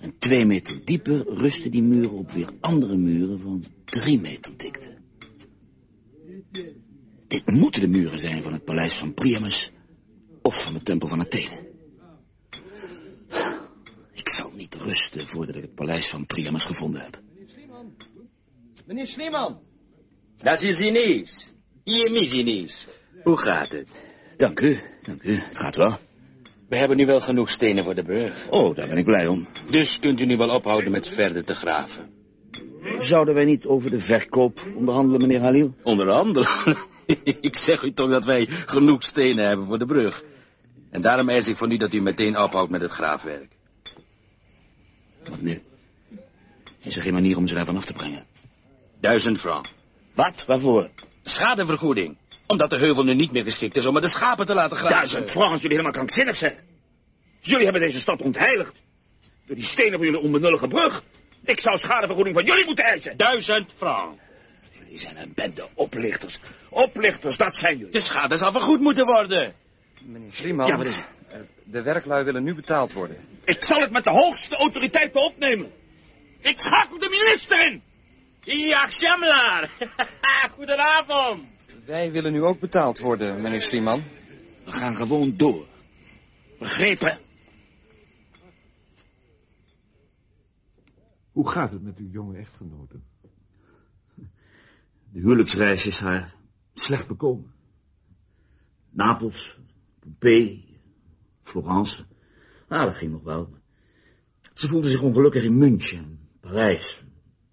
[SPEAKER 1] En twee meter dieper rusten die muren op weer andere muren van drie meter dikte. Dit moeten de muren zijn van het paleis van Priamus of van de tempel van Athene. Ik zal niet rusten voordat ik het paleis van Priamus gevonden heb.
[SPEAKER 17] Meneer Sliman.
[SPEAKER 18] Dat is Chinees. Hier, mi Chinees. Hoe gaat het?
[SPEAKER 1] Dank u, dank u. Het gaat wel.
[SPEAKER 18] We hebben nu wel genoeg stenen voor de brug.
[SPEAKER 1] Oh, daar ben ik blij om.
[SPEAKER 18] Dus kunt u nu wel ophouden met verder te graven.
[SPEAKER 1] Zouden wij niet over de verkoop onderhandelen, meneer Halil?
[SPEAKER 18] Onderhandelen? ik zeg u toch dat wij genoeg stenen hebben voor de brug. En daarom eis ik van u dat u meteen ophoudt met het graafwerk.
[SPEAKER 1] Wat nu? Is er geen manier om ze daarvan af te brengen?
[SPEAKER 18] Duizend francs.
[SPEAKER 1] Wat? Waarvoor?
[SPEAKER 18] Schadevergoeding. Omdat de heuvel nu niet meer geschikt is om er de schapen te laten graven.
[SPEAKER 1] Duizend francs, jullie helemaal krankzinnig zijn. Jullie hebben deze stad ontheiligd. Door die stenen van jullie onbenullige brug. Ik zou schadevergoeding van jullie moeten eisen.
[SPEAKER 18] Duizend francs.
[SPEAKER 1] Jullie zijn een bende oplichters. Oplichters, dat zijn jullie.
[SPEAKER 18] De schade zal vergoed moeten worden.
[SPEAKER 17] Meneer Schliemann.
[SPEAKER 1] Ja, wat is het?
[SPEAKER 17] De werklui willen nu betaald worden.
[SPEAKER 1] Ik zal het met de hoogste autoriteiten opnemen. Ik schakel de minister in.
[SPEAKER 18] Ja, Sjamlaar. Goedenavond.
[SPEAKER 17] Wij willen nu ook betaald worden, meneer Schliemann.
[SPEAKER 1] We gaan gewoon door. Begrepen?
[SPEAKER 5] Hoe gaat het met uw jonge echtgenote?
[SPEAKER 8] De huwelijksreis is haar slecht bekomen. Napels, Pompeii, Florence. Ah, dat ging nog wel. Ze voelde zich ongelukkig in München, Parijs.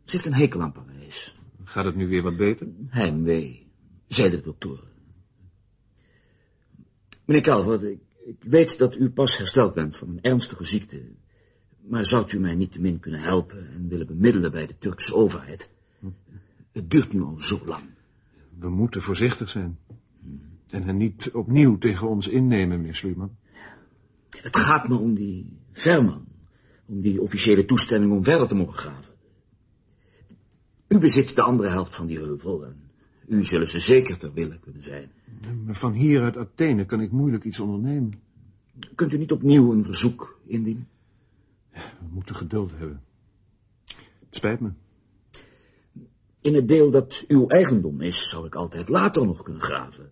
[SPEAKER 8] Ze heeft een hekel aan Parijs.
[SPEAKER 5] Gaat het nu weer wat beter?
[SPEAKER 8] Heimwee, zeiden de doktoren. Meneer Calvert, ik, ik weet dat u pas hersteld bent van een ernstige ziekte. Maar zou u mij niet te min kunnen helpen en willen bemiddelen bij de Turkse overheid? Het duurt nu al zo lang.
[SPEAKER 5] We moeten voorzichtig zijn. En hen niet opnieuw tegen ons innemen, meneer Sluman.
[SPEAKER 8] Het gaat me om die Verman. Om die officiële toestemming om verder te mogen graven. U bezit de andere helft van die heuvel en u zullen ze zeker ter wille kunnen zijn.
[SPEAKER 5] Maar van hier uit Athene kan ik moeilijk iets ondernemen.
[SPEAKER 8] Kunt u niet opnieuw een verzoek indienen?
[SPEAKER 5] We moeten geduld hebben. Het spijt me.
[SPEAKER 8] In het deel dat uw eigendom is, zou ik altijd later nog kunnen graven.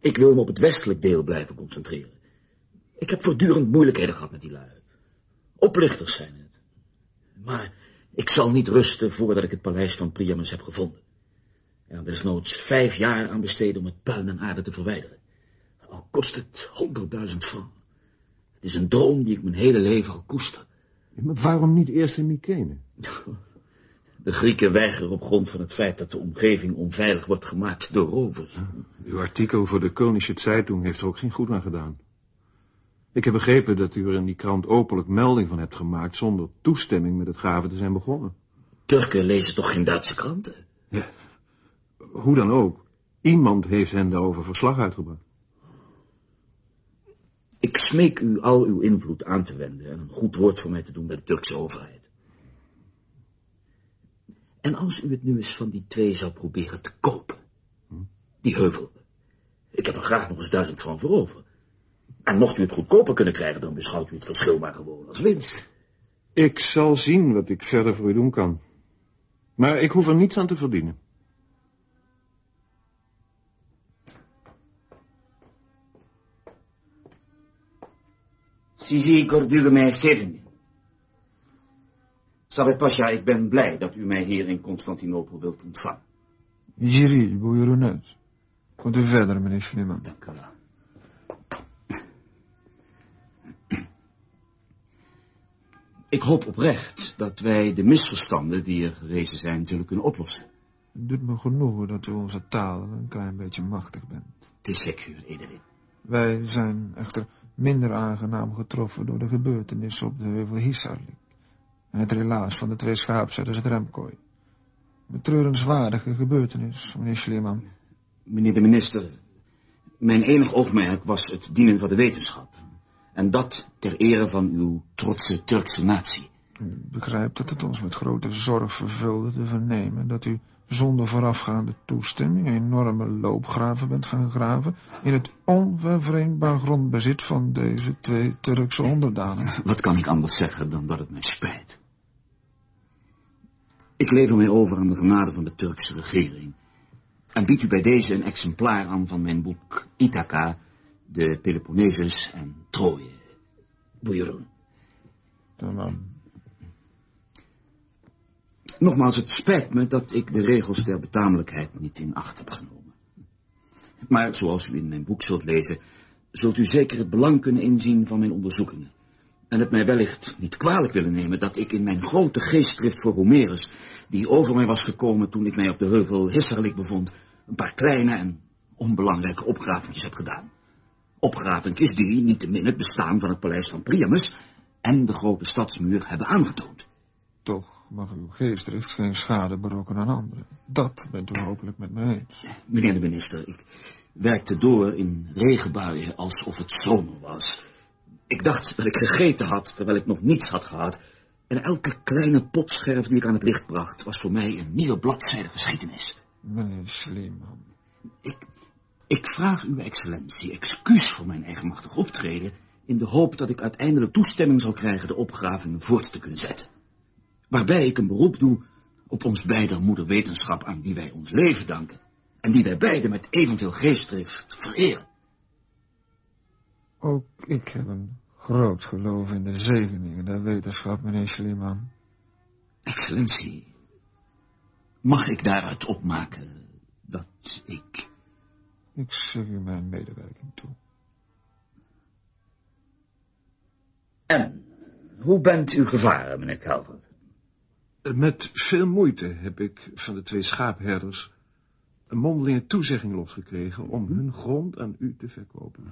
[SPEAKER 8] Ik wil me op het westelijk deel blijven concentreren. Ik heb voortdurend moeilijkheden gehad met die lui. Oplichters zijn het. Maar ik zal niet rusten voordat ik het paleis van Priamus heb gevonden. Er desnoods vijf jaar aan besteden om het puin en aarde te verwijderen. Al kost het honderdduizend francs. Het is een droom die ik mijn hele leven al koester.
[SPEAKER 5] Maar waarom niet eerst in Mykene?
[SPEAKER 8] De Grieken weigeren op grond van het feit dat de omgeving onveilig wordt gemaakt door rovers.
[SPEAKER 5] Uw artikel voor de Kölnische Zeitung heeft er ook geen goed aan gedaan.
[SPEAKER 19] Ik heb begrepen dat u er in die krant openlijk melding van hebt gemaakt... zonder toestemming met het graven te zijn begonnen.
[SPEAKER 1] Turken lezen toch geen Duitse kranten?
[SPEAKER 19] Hoe dan ook. Iemand heeft hen daarover verslag uitgebracht.
[SPEAKER 1] Ik smeek u al uw invloed aan te wenden en een goed woord voor mij te doen bij de Turkse overheid. En als u het nu eens van die twee zou proberen te kopen, die heuvel. Ik heb er graag nog eens duizend van voor over. En mocht u het goedkoper kunnen krijgen, dan beschouwt u het verschil maar gewoon als winst.
[SPEAKER 19] Ik zal zien wat ik verder voor u doen kan. Maar ik hoef er niets aan te verdienen.
[SPEAKER 1] Sisi Gordugeme Sevindin. Sabet Pasha, ik ben blij dat u mij hier in Constantinopel wilt ontvangen.
[SPEAKER 20] Jiril, buyurunuz. Komt u verder, meneer Schliemann.
[SPEAKER 1] Dank u wel. Ik hoop oprecht dat wij de misverstanden die er gerezen zijn zullen kunnen oplossen.
[SPEAKER 20] Het doet me genoegen dat u onze taal een klein beetje machtig bent.
[SPEAKER 1] Het is secuur, Edelin.
[SPEAKER 20] Wij zijn echter minder aangenaam getroffen door de gebeurtenissen op de heuvel Hisarlik en het relaas van de twee schaapzetters het Remkooi. Betreurenswaardige gebeurtenis, meneer Schliemann.
[SPEAKER 1] Meneer de minister, mijn enig oogmerk was het dienen van de wetenschap. En dat ter ere van uw trotse Turkse natie.
[SPEAKER 20] U begrijpt dat het ons met grote zorg vervulde te vernemen dat u zonder voorafgaande toestemming enorme loopgraven bent gaan graven in het onvervreemdbaar grondbezit van deze twee Turkse onderdanen.
[SPEAKER 1] Wat kan ik anders zeggen dan dat het mij spijt? Ik lever mij over aan de genade van de Turkse regering en bied u bij deze een exemplaar aan van mijn boek Ithaca, de Peloponnesus en Troje. Bouilleron.
[SPEAKER 20] Tamam.
[SPEAKER 1] Nogmaals, het spijt me dat ik de regels der betamelijkheid niet in acht heb genomen. Maar zoals u in mijn boek zult lezen, zult u zeker het belang kunnen inzien van mijn onderzoekingen. En het mij wellicht niet kwalijk willen nemen dat ik in mijn grote geestdrift voor Homerus, die over mij was gekomen toen ik mij op de heuvel Hisarlik bevond, een paar kleine en onbelangrijke opgravingjes heb gedaan. Opgravingjes die, niettemin het bestaan van het paleis van Priamus en de grote stadsmuur hebben aangetoond.
[SPEAKER 20] Toch mag uw geestdrift geen schade berokkenen aan anderen. Dat bent u hopelijk met me eens.
[SPEAKER 1] Meneer de minister, ik werkte door in regenbuien alsof het zomer was. Ik dacht dat ik gegeten had, terwijl ik nog niets had gehad. En elke kleine potscherf die ik aan het licht bracht, was voor mij een nieuwe bladzijde geschiedenis.
[SPEAKER 20] Meneer Sleeman.
[SPEAKER 1] Ik, vraag uw excellentie excuus voor mijn eigenmachtig optreden, in de hoop dat ik uiteindelijk toestemming zal krijgen de opgravingen voort te kunnen zetten. Waarbij ik een beroep doe op ons beider moeder wetenschap aan wie wij ons leven danken. En die wij beiden met evenveel geestdrift vereren.
[SPEAKER 20] Ook ik heb een groot geloof in de zegeningen der wetenschap, meneer Schliemann.
[SPEAKER 1] Excellentie, mag ik daaruit opmaken dat ik...
[SPEAKER 20] Ik zeg u mijn medewerking toe.
[SPEAKER 1] En, hoe bent u gevaren, meneer Calvert?
[SPEAKER 19] Met veel moeite heb ik van de twee schaapherders een mondelinge toezegging losgekregen om hun grond aan u te verkopen.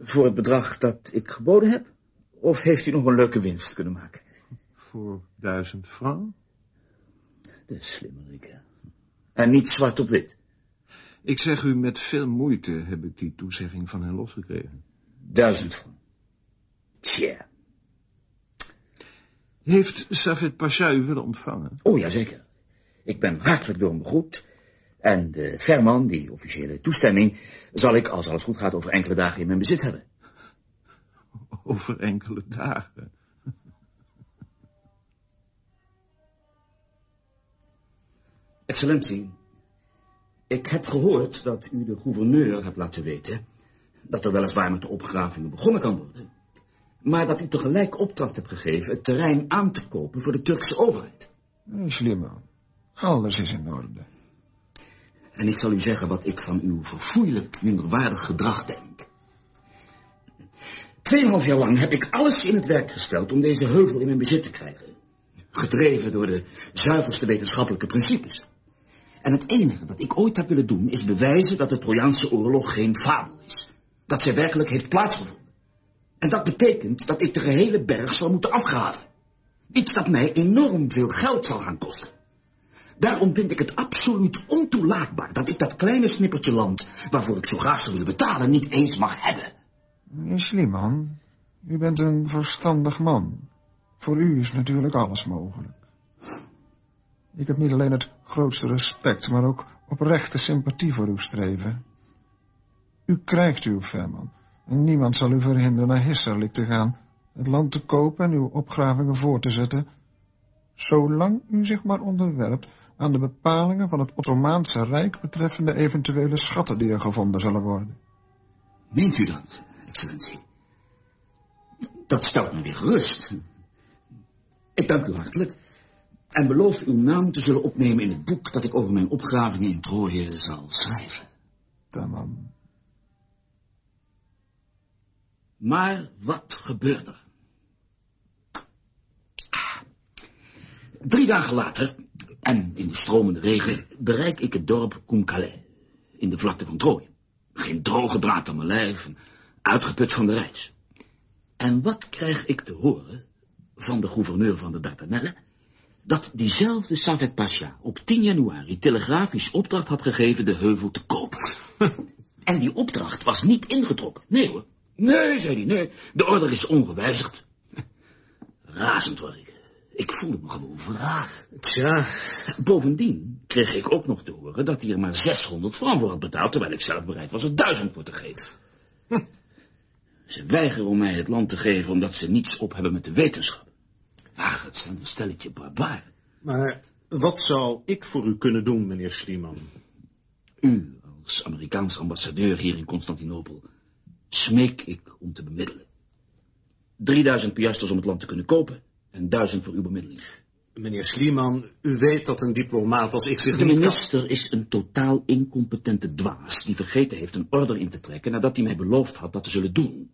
[SPEAKER 1] Voor het bedrag dat ik geboden heb? Of heeft u nog een leuke winst kunnen maken?
[SPEAKER 19] Voor duizend francs?
[SPEAKER 1] De slimmeriken. En niet zwart op wit?
[SPEAKER 19] Ik zeg u, met veel moeite heb ik die toezegging van hen losgekregen.
[SPEAKER 1] Duizend francs. Tja.
[SPEAKER 19] Heeft Safed Pasha u willen ontvangen?
[SPEAKER 1] Oh, jazeker. Ik ben hartelijk door hem begroet. En de Verman, die officiële toestemming, zal ik, als alles goed gaat, over enkele dagen in mijn bezit hebben.
[SPEAKER 19] Over enkele dagen?
[SPEAKER 1] Excellentie, ik heb gehoord dat u de gouverneur hebt laten weten dat er weliswaar met de opgravingen begonnen kan worden, maar dat u tegelijk opdracht hebt gegeven het terrein aan te kopen voor de Turkse overheid.
[SPEAKER 20] Meneer Schliemann, alles is in orde.
[SPEAKER 1] En ik zal u zeggen wat ik van uw verfoeilijk minderwaardig gedrag denk. Tweeënhalf jaar lang heb ik alles in het werk gesteld om deze heuvel in mijn bezit te krijgen. Gedreven door de zuiverste wetenschappelijke principes. En het enige wat ik ooit heb willen doen is bewijzen dat de Trojaanse oorlog geen fabel is. Dat zij werkelijk heeft plaatsgevonden. En dat betekent dat ik de gehele berg zal moeten afgraven. Iets dat mij enorm veel geld zal gaan kosten. Daarom vind ik het absoluut ontoelaatbaar dat ik dat kleine snippertje land, waarvoor ik zo graag zou willen betalen, niet eens mag hebben.
[SPEAKER 20] Meneer Sliman, u bent een verstandig man. Voor u is natuurlijk alles mogelijk. Ik heb niet alleen het grootste respect, maar ook oprechte sympathie voor uw streven. U krijgt uw Verman, en niemand zal u verhinderen naar Hisserlik te gaan, het land te kopen en uw opgravingen voor te zetten, zolang u zich maar onderwerpt aan de bepalingen van het Ottomaanse Rijk betreffende eventuele schatten die er gevonden zullen worden.
[SPEAKER 1] Meent u dat, excellentie? Dat stelt me weer gerust. Ik dank u hartelijk en beloof uw naam te zullen opnemen in het boek dat ik over mijn opgravingen in Troje zal schrijven.
[SPEAKER 20] Tamam.
[SPEAKER 1] Maar wat gebeurt er? Drie dagen later, en in de stromende regen, bereik ik het dorp Koumkalais, in de vlakte van Troje. Geen droge draad aan mijn lijf, uitgeput van de reis. En wat krijg ik te horen van de gouverneur van de Dardanellen? Dat diezelfde Savet Pasha op 10 januari telegrafisch opdracht had gegeven de heuvel te kopen. en die opdracht was niet ingetrokken. Nee hoor. Nee, zei hij, nee. De order is ongewijzigd. Razend was ik. Ik voelde me gewoon verraad.
[SPEAKER 21] Tja.
[SPEAKER 1] Bovendien kreeg ik ook nog te horen dat hij er maar 600 francs voor had betaald, terwijl ik zelf bereid was er 1000 voor te geven. Hm. Ze weigeren om mij het land te geven omdat ze niets op hebben met de wetenschap. Ach, het zijn een stelletje barbaren.
[SPEAKER 21] Maar wat zou ik voor u kunnen doen, meneer Schliemann?
[SPEAKER 1] U, als Amerikaans ambassadeur hier in Constantinopel, smeek ik om te bemiddelen. 3000 piasters om het land te kunnen kopen en 1000 voor uw bemiddeling.
[SPEAKER 21] Meneer Schliemann, u weet dat een diplomaat als ik zich
[SPEAKER 1] De
[SPEAKER 21] kan...
[SPEAKER 1] minister is een totaal incompetente dwaas die vergeten heeft een order in te trekken nadat hij mij beloofd had dat te zullen doen.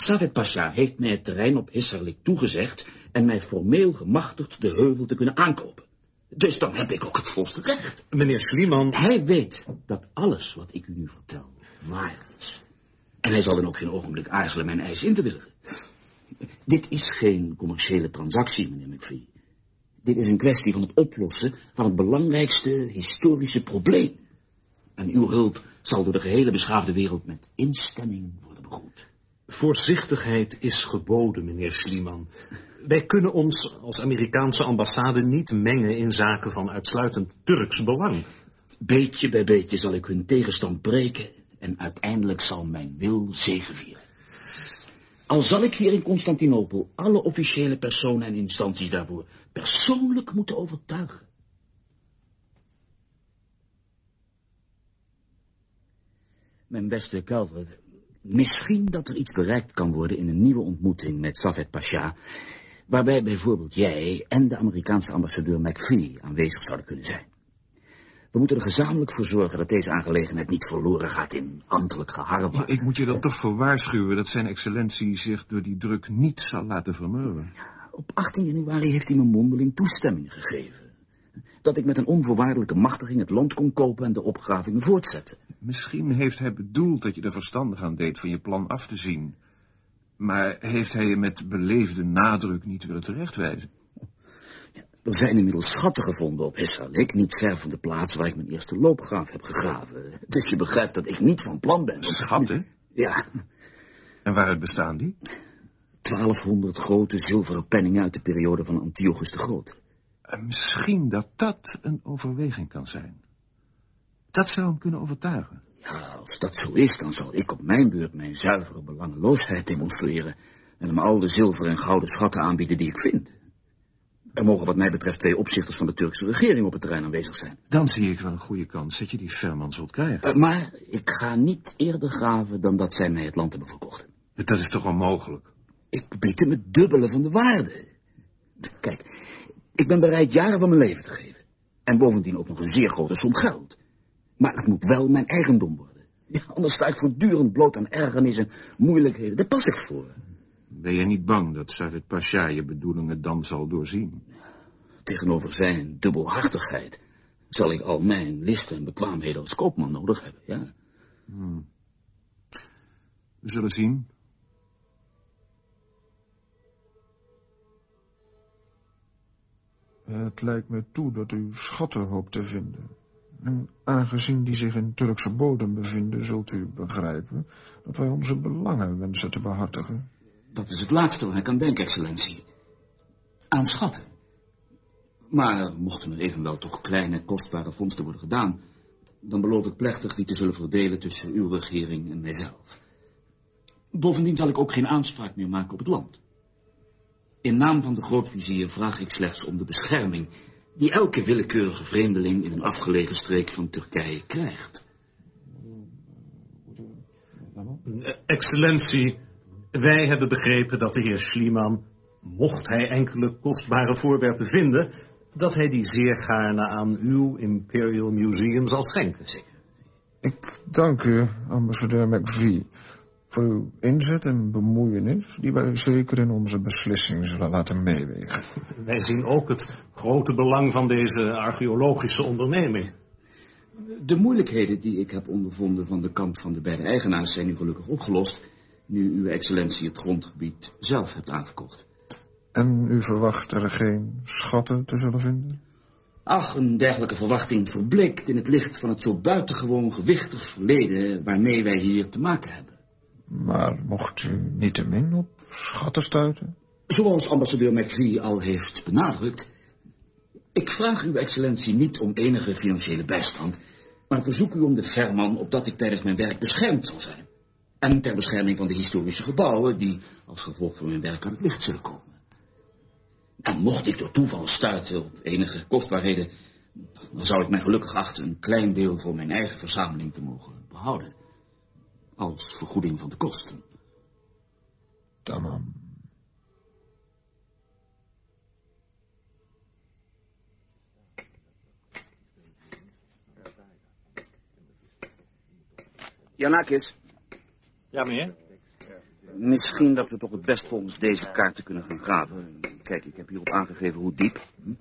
[SPEAKER 1] Savet Pasha heeft mij het terrein op Hisarlik toegezegd en mij formeel gemachtigd de heuvel te kunnen aankopen. Dus dan heb ik ook het volste recht.
[SPEAKER 21] Meneer Schliemann...
[SPEAKER 1] Hij weet dat alles wat ik u nu vertel waar is. En hij zal dan ook geen ogenblik aarzelen mijn eis in te willigen. Dit is geen commerciële transactie, meneer McVie. Dit is een kwestie van het oplossen van het belangrijkste historische probleem. En uw hulp zal door de gehele beschaafde wereld met instemming worden begroet.
[SPEAKER 21] Voorzichtigheid is geboden, meneer Schliemann. Wij kunnen ons als Amerikaanse ambassade niet mengen in zaken van uitsluitend Turks belang.
[SPEAKER 1] Beetje bij beetje zal ik hun tegenstand breken en uiteindelijk zal mijn wil zegevieren. Al zal ik hier in Constantinopel alle officiële personen en instanties daarvoor persoonlijk moeten overtuigen. Mijn beste Calvert, misschien dat er iets bereikt kan worden in een nieuwe ontmoeting met Savet Pasha, waarbij bijvoorbeeld jij en de Amerikaanse ambassadeur McVie aanwezig zouden kunnen zijn. We moeten er gezamenlijk voor zorgen dat deze aangelegenheid niet verloren gaat in ambtelijk geharrewar.
[SPEAKER 19] Ik moet je er toch voor waarschuwen dat zijn excellentie zich door die druk niet zal laten vermurwen.
[SPEAKER 1] Op 18 januari heeft hij me mondeling toestemming gegeven. Dat ik met een onvoorwaardelijke machtiging het land kon kopen en de opgravingen voortzetten.
[SPEAKER 19] Misschien heeft hij bedoeld dat je er verstandig aan deed van je plan af te zien. Maar heeft hij je met beleefde nadruk niet willen terechtwijzen?
[SPEAKER 1] Er zijn inmiddels schatten gevonden op Hissarlik, niet ver van de plaats waar ik mijn eerste loopgraaf heb gegraven. Dus je begrijpt dat ik niet van plan ben. om-
[SPEAKER 19] Schatten?
[SPEAKER 1] Ja,
[SPEAKER 19] En waaruit bestaan die?
[SPEAKER 1] 1200 grote zilveren penningen uit de periode van Antiochus de Grote.
[SPEAKER 19] En misschien dat dat een overweging kan zijn. Dat zou hem kunnen overtuigen.
[SPEAKER 1] Ja, als dat zo is, dan zal ik op mijn beurt mijn zuivere belangeloosheid demonstreren en hem al de zilveren en gouden schatten aanbieden die ik vind. Er mogen wat mij betreft twee opzichters van de Turkse regering op het terrein aanwezig zijn.
[SPEAKER 19] Dan zie ik wel een goede kans dat je die Verman zult krijgen.
[SPEAKER 1] Eh, maar ik ga niet eerder graven dan dat zij mij het land hebben verkocht.
[SPEAKER 19] Dat is toch onmogelijk?
[SPEAKER 1] Ik bied hem het dubbele van de waarde. Kijk, ik ben bereid jaren van mijn leven te geven. En bovendien ook nog een zeer grote som geld. Maar het moet wel mijn eigendom worden. Ja, anders sta ik voortdurend bloot aan ergernis en moeilijkheden. Daar pas ik voor.
[SPEAKER 19] Ben je niet bang dat Savet Pasha je bedoelingen dan zal doorzien?
[SPEAKER 1] Tegenover zijn dubbelhartigheid zal ik al mijn listen en bekwaamheden als koopman nodig hebben, ja.
[SPEAKER 19] Hmm. We zullen zien.
[SPEAKER 20] Het lijkt me toe dat u schatten hoopt te vinden. En aangezien die zich in Turkse bodem bevinden, zult u begrijpen dat wij onze belangen wensen te behartigen.
[SPEAKER 1] Dat is het laatste waar ik aan denk, excellentie. Aan schatten. Maar mochten er evenwel toch kleine, kostbare vondsten worden gedaan... dan beloof ik plechtig die te zullen verdelen tussen uw regering en mijzelf. Bovendien zal ik ook geen aanspraak meer maken op het land. In naam van de grootvizier vraag ik slechts om de bescherming... die elke willekeurige vreemdeling in een afgelegen streek van Turkije krijgt.
[SPEAKER 22] Eh, Excellentie, wij hebben begrepen dat de heer Schliemann, mocht hij enkele kostbare voorwerpen vinden, dat hij die zeer gaarne aan uw Imperial Museum zal schenken.
[SPEAKER 20] Ik dank u, ambassadeur McVie, uw inzet en bemoeienis, die wij zeker in onze beslissing zullen laten meewegen.
[SPEAKER 22] Wij zien ook het grote belang van deze archeologische onderneming.
[SPEAKER 1] De moeilijkheden die ik heb ondervonden van de kant van de beide eigenaars zijn nu gelukkig opgelost, nu uw excellentie het grondgebied zelf hebt aangekocht.
[SPEAKER 20] En u verwacht er geen schatten te zullen vinden?
[SPEAKER 1] Ach, een dergelijke verwachting verbleekt in het licht van het zo buitengewoon gewichtig verleden waarmee wij hier te maken hebben.
[SPEAKER 20] Maar mocht u niettemin op schatten stuiten?
[SPEAKER 1] Zoals ambassadeur McVie al heeft benadrukt, ik vraag uw excellentie niet om enige financiële bijstand, maar verzoek u om de Verman opdat ik tijdens mijn werk beschermd zal zijn. En ter bescherming van de historische gebouwen die als gevolg van mijn werk aan het licht zullen komen. En mocht ik door toeval stuiten op enige kostbaarheden, dan zou ik mij gelukkig achten een klein deel voor mijn eigen verzameling te mogen behouden. Als vergoeding van de kosten.
[SPEAKER 20] Tamam.
[SPEAKER 23] Janakis.
[SPEAKER 24] Ja, meneer?
[SPEAKER 23] Misschien dat we toch het best volgens deze kaarten kunnen gaan graven. Kijk, ik heb hierop aangegeven hoe diep. hm?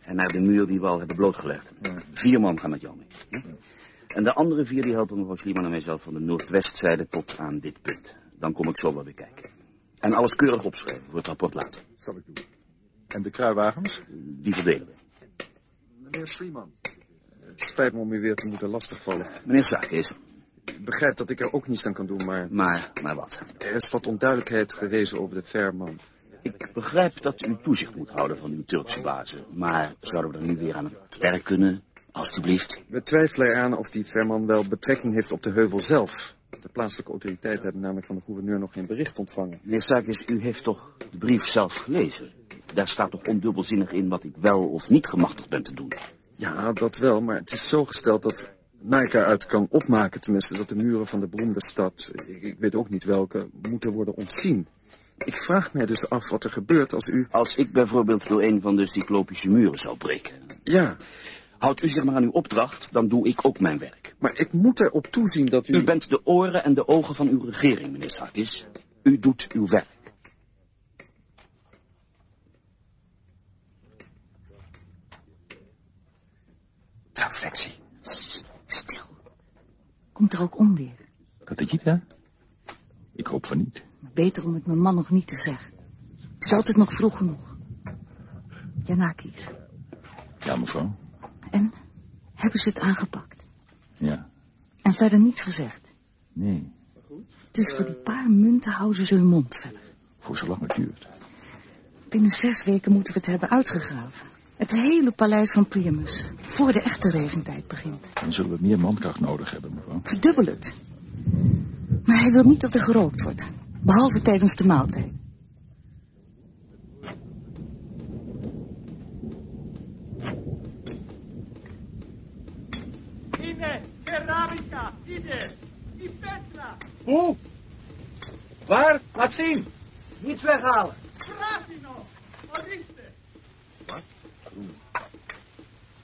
[SPEAKER 23] En naar de muur die we al hebben blootgelegd. Vier man gaan met jou mee. En de andere vier die helpen mevrouw Schliemann en mijzelf van de noordwestzijde tot aan dit punt. Dan kom ik zo wel weer kijken. En alles keurig opschrijven voor het rapport later.
[SPEAKER 25] Zal ik doen. En de kruiwagens?
[SPEAKER 23] Die verdelen we.
[SPEAKER 25] Meneer Schliemann, het spijt me om u weer te moeten lastigvallen.
[SPEAKER 23] Meneer Sakis.
[SPEAKER 25] Ik begrijp dat ik er ook niets aan kan doen, maar...
[SPEAKER 23] Maar, maar wat?
[SPEAKER 25] Er is wat onduidelijkheid gewezen over de Fairman.
[SPEAKER 23] Ik begrijp dat u toezicht moet houden van uw Turkse bazen. Maar zouden we er nu weer aan het werk kunnen, alstublieft?
[SPEAKER 25] We twijfelen eraan of die Fairman wel betrekking heeft op de heuvel zelf. De plaatselijke autoriteiten hebben namelijk van de gouverneur nog geen bericht ontvangen.
[SPEAKER 23] Meneer Sakis, u heeft toch de brief zelf gelezen? Daar staat toch ondubbelzinnig in wat ik wel of niet gemachtigd ben te doen?
[SPEAKER 25] Ja, dat wel, maar het is zo gesteld dat... Naar ik eruit kan opmaken, tenminste, dat de muren van de beroemde stad, ik, ik weet ook niet welke, moeten worden ontzien. Ik vraag mij dus af wat er gebeurt als u...
[SPEAKER 23] Als ik bijvoorbeeld door een van de cyclopische muren zou breken.
[SPEAKER 25] Ja.
[SPEAKER 23] Houdt u zich maar aan uw opdracht, dan doe ik ook mijn werk.
[SPEAKER 25] Maar ik moet erop toezien dat u...
[SPEAKER 23] U bent de oren en de ogen van uw regering, meneer Sakis. U doet uw werk.
[SPEAKER 12] Reflectie. Stil. Komt er ook onweer?
[SPEAKER 25] Dat het niet, hè? Ik hoop van niet.
[SPEAKER 6] Maar beter om het mijn man nog niet te zeggen. Het is altijd nog vroeg genoeg. Janakis.
[SPEAKER 25] Ja, mevrouw.
[SPEAKER 6] En? Hebben ze het aangepakt?
[SPEAKER 25] Ja.
[SPEAKER 6] En verder niets gezegd?
[SPEAKER 25] Nee,
[SPEAKER 6] Dus voor die paar munten houden ze hun mond verder.
[SPEAKER 25] voor zolang het duurt.
[SPEAKER 6] Binnen zes weken moeten we het hebben uitgegraven. Het hele paleis van Priamus. Voor de echte regentijd begint.
[SPEAKER 25] Dan zullen we meer mankracht nodig hebben, mevrouw.
[SPEAKER 6] Verdubbel het. Maar hij wil niet dat er gerookt wordt. Behalve tijdens de maaltijd.
[SPEAKER 24] Laat zien.
[SPEAKER 26] Niets weghalen. Grafino, Oriste.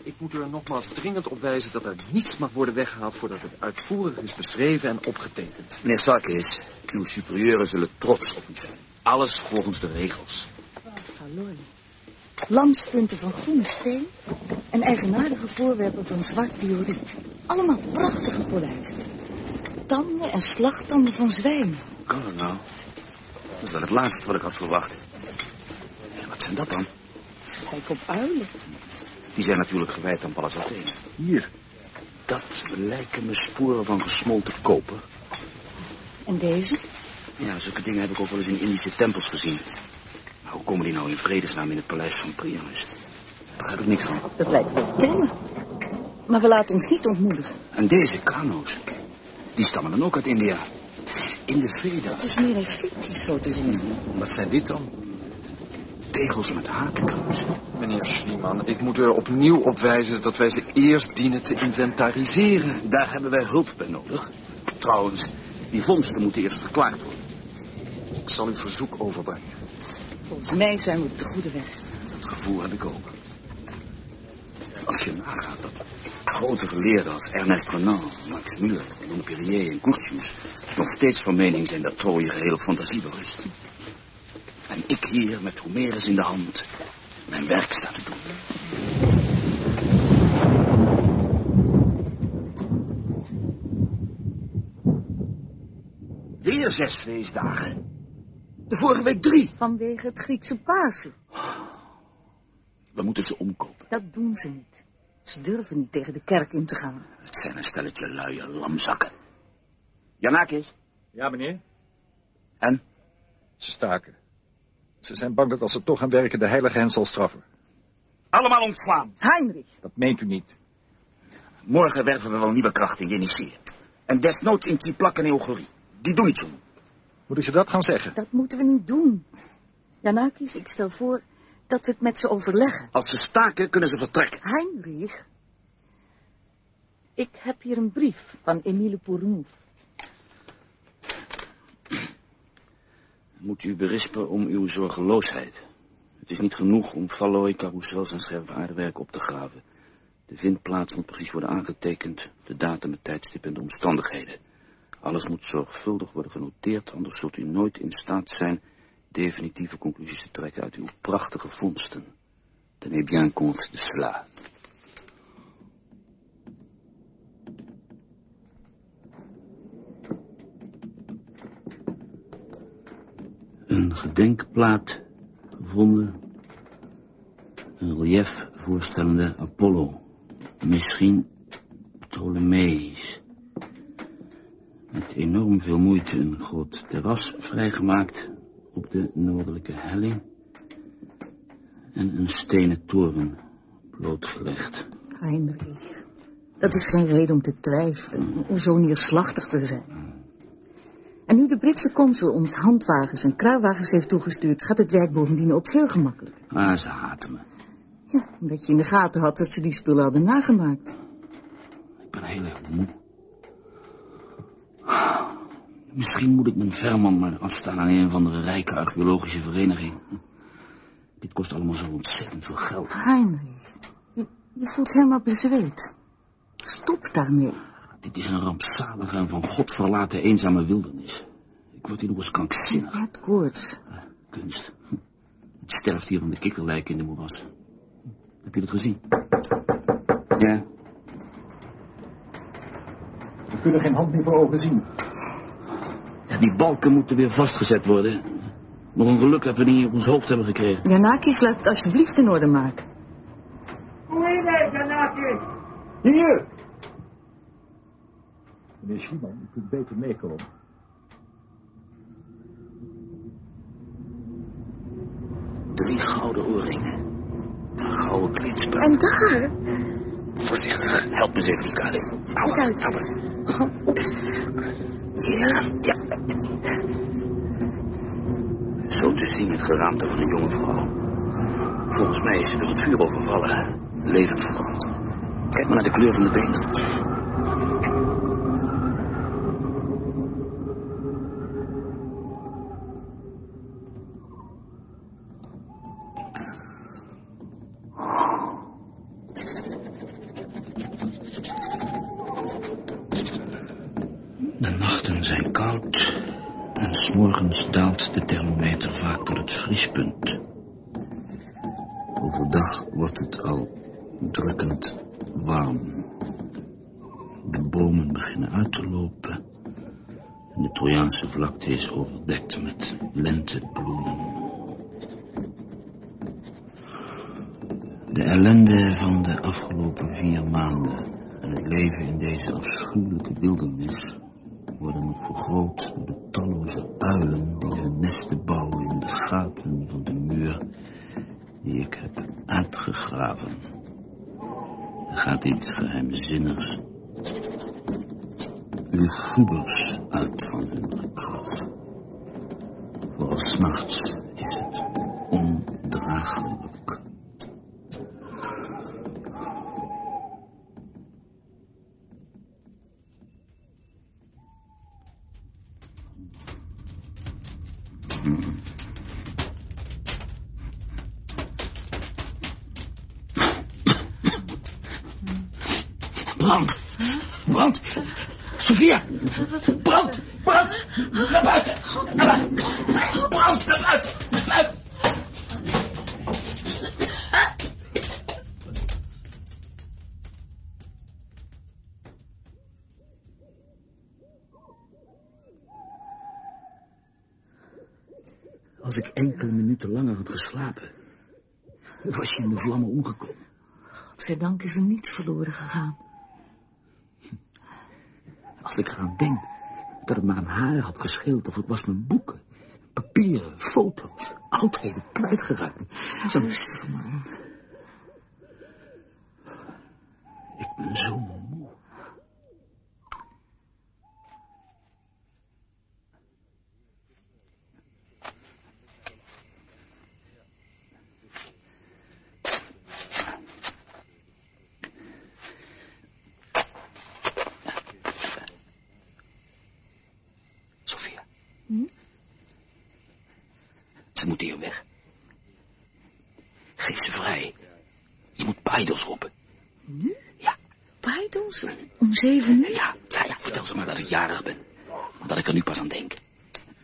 [SPEAKER 25] Ik moet u er nogmaals dringend op wijzen dat er niets mag worden weggehaald voordat het uitvoerig is beschreven en opgetekend.
[SPEAKER 23] Meneer Sakis, uw superieuren zullen trots op u zijn. Alles volgens de regels.
[SPEAKER 6] Fallooi. Lamspunten van groene steen en eigenaardige voorwerpen van zwart dioriet. Allemaal prachtig gepolijst. Tanden en slagtanden van zwijnen.
[SPEAKER 23] Kan dat nou? Dat is wel het laatste wat ik had verwacht. Wat zijn dat dan?
[SPEAKER 6] Lijken op uilen.
[SPEAKER 1] Die zijn natuurlijk gewijd aan Pallas Athene.
[SPEAKER 7] Hier.
[SPEAKER 1] Dat lijken me sporen van gesmolten koper.
[SPEAKER 6] En deze?
[SPEAKER 1] Ja, zulke dingen heb ik ook wel eens in Indische tempels gezien. Maar hoe komen die nou in vredesnaam in het paleis van Priamus? Daar begrijp ik niks van.
[SPEAKER 6] Dat lijkt wel tellen. Maar we laten ons niet ontmoedigen.
[SPEAKER 1] En deze kano's, die stammen dan ook uit India. In de Veda.
[SPEAKER 6] Het is meer Egyptisch zo te zien.
[SPEAKER 7] Wat zijn dit dan?
[SPEAKER 1] Tegels met hakenkruis.
[SPEAKER 25] Meneer Schliemann, ik moet er opnieuw op wijzen dat wij ze eerst dienen te inventariseren.
[SPEAKER 1] Daar hebben wij hulp bij nodig. Trouwens, die vondsten moeten eerst verklaard worden.
[SPEAKER 25] Ik zal uw verzoek overbrengen.
[SPEAKER 6] Volgens mij zijn we op de goede weg.
[SPEAKER 1] Dat gevoel heb ik ook. Als je nagaat dat grote geleerden als Ernest Renan, Max Muller, Montpellier en Curtius nog steeds van mening zijn dat Troje geheel op fantasie berust. En ik hier met Homerus in de hand mijn werk sta te doen. Weer zes feestdagen. De vorige week drie.
[SPEAKER 6] Vanwege het Griekse Pasen.
[SPEAKER 1] We moeten ze omkopen.
[SPEAKER 6] Dat doen ze niet. Ze durven niet tegen de kerk in te gaan.
[SPEAKER 1] Het zijn een stelletje luie lamzakken. Janakis?
[SPEAKER 12] Ja, meneer?
[SPEAKER 1] En?
[SPEAKER 12] Ze staken. Ze zijn bang dat als ze toch gaan werken de heilige hen zal straffen.
[SPEAKER 1] Allemaal ontslaan.
[SPEAKER 6] Heinrich.
[SPEAKER 12] Dat meent u niet.
[SPEAKER 1] Morgen werven we wel nieuwe kracht in Jenicea. En desnoods in Tjiplak en Eogorie. Die doen niet zo.
[SPEAKER 12] Moet ik ze dat gaan zeggen?
[SPEAKER 6] Dat moeten we niet doen. Janakis, ik stel voor dat we het met ze overleggen.
[SPEAKER 1] Als ze staken, kunnen ze vertrekken.
[SPEAKER 6] Heinrich. Ik heb hier een brief van Emile Pournouf.
[SPEAKER 1] Moet u berispen om uw zorgeloosheid. Het is niet genoeg om vallooien, carousels en scherven aardewerk op te graven. De vindplaats moet precies worden aangetekend, de datum, het tijdstip en de omstandigheden. Alles moet zorgvuldig worden genoteerd, anders zult u nooit in staat zijn definitieve conclusies te trekken uit uw prachtige vondsten. Tenez bien compte de cela. Een gedenkplaat gevonden. Een relief voorstellende Apollo. Misschien Ptolemeïs. Met enorm veel moeite een groot terras vrijgemaakt op de noordelijke helling. En een stenen toren blootgelegd.
[SPEAKER 6] Heinrich. Dat is geen reden om te twijfelen, om zo neerslachtig te zijn. En nu de Britse consul ons handwagens en kruiwagens heeft toegestuurd, gaat het werk bovendien ook veel gemakkelijker.
[SPEAKER 1] Ah, ze haten me.
[SPEAKER 6] Ja, omdat je in de gaten had dat ze die spullen hadden nagemaakt.
[SPEAKER 1] Ik ben heel erg moe. Misschien moet ik mijn verman maar afstaan aan een of andere rijke archeologische vereniging. Dit kost allemaal zo ontzettend veel geld.
[SPEAKER 6] Heinrich, je, je voelt helemaal bezweet. Stop daarmee.
[SPEAKER 1] Dit is een rampzalige en van God verlaten eenzame wildernis. Ik word hier nog eens krankzinnig.
[SPEAKER 6] Je hebt koorts.
[SPEAKER 1] Kunst. Het sterft hier van de kikkerlijken in de moeras. Heb je dat gezien? Ja.
[SPEAKER 12] We kunnen geen hand meer voor ogen zien.
[SPEAKER 1] Ja, die balken moeten weer vastgezet worden. Nog een geluk dat we die op ons hoofd hebben gekregen.
[SPEAKER 6] Janakis, laat het alsjeblieft in orde maken.
[SPEAKER 4] Hoe is het, Janakis?
[SPEAKER 12] Hier! Meneer Schliemann, u kunt beter meekomen.
[SPEAKER 1] Drie gouden oorringen. En een gouden kleedspel.
[SPEAKER 6] En daar?
[SPEAKER 1] Voorzichtig, help me eens even die kade. Hou het,
[SPEAKER 6] uit.
[SPEAKER 1] hou het. Ja, ja. Zo te zien het geraamte van een jonge vrouw. Volgens mij is ze door het vuur overvallen. Levend verbrand. Kijk maar naar de kleur van de beenderen. Overdag wordt het al drukkend warm. De bomen beginnen uit te lopen en de Trojaanse vlakte is overdekt met lentebloemen. De ellende van de afgelopen vier maanden en het leven in deze afschuwelijke wildernis worden nog vergroot door de talloze uilen die hun nesten bouwen in de gaten van de muur die ik heb uitgegraven. Er gaat iets geheimzinnigs, lugubers uit van hun gekras. Vooral s'nachts is het ondraaglijk. Was je in de vlammen omgekomen.
[SPEAKER 6] Godzijdank is er niets verloren gegaan.
[SPEAKER 1] Als ik eraan denk dat het maar een haar had gescheeld of het was mijn boeken, papieren, foto's, oudheden kwijtgeraakt.
[SPEAKER 6] Rustig maar.
[SPEAKER 1] Ik ben zo moe. Sophia. Ze moeten hier weg. Geef ze vrij. Je moet paidos roepen.
[SPEAKER 6] Nu? Ja. Om zeven uur?
[SPEAKER 1] Ja, ja, ja, vertel ze maar dat ik jarig ben. Dat ik er nu pas aan denk.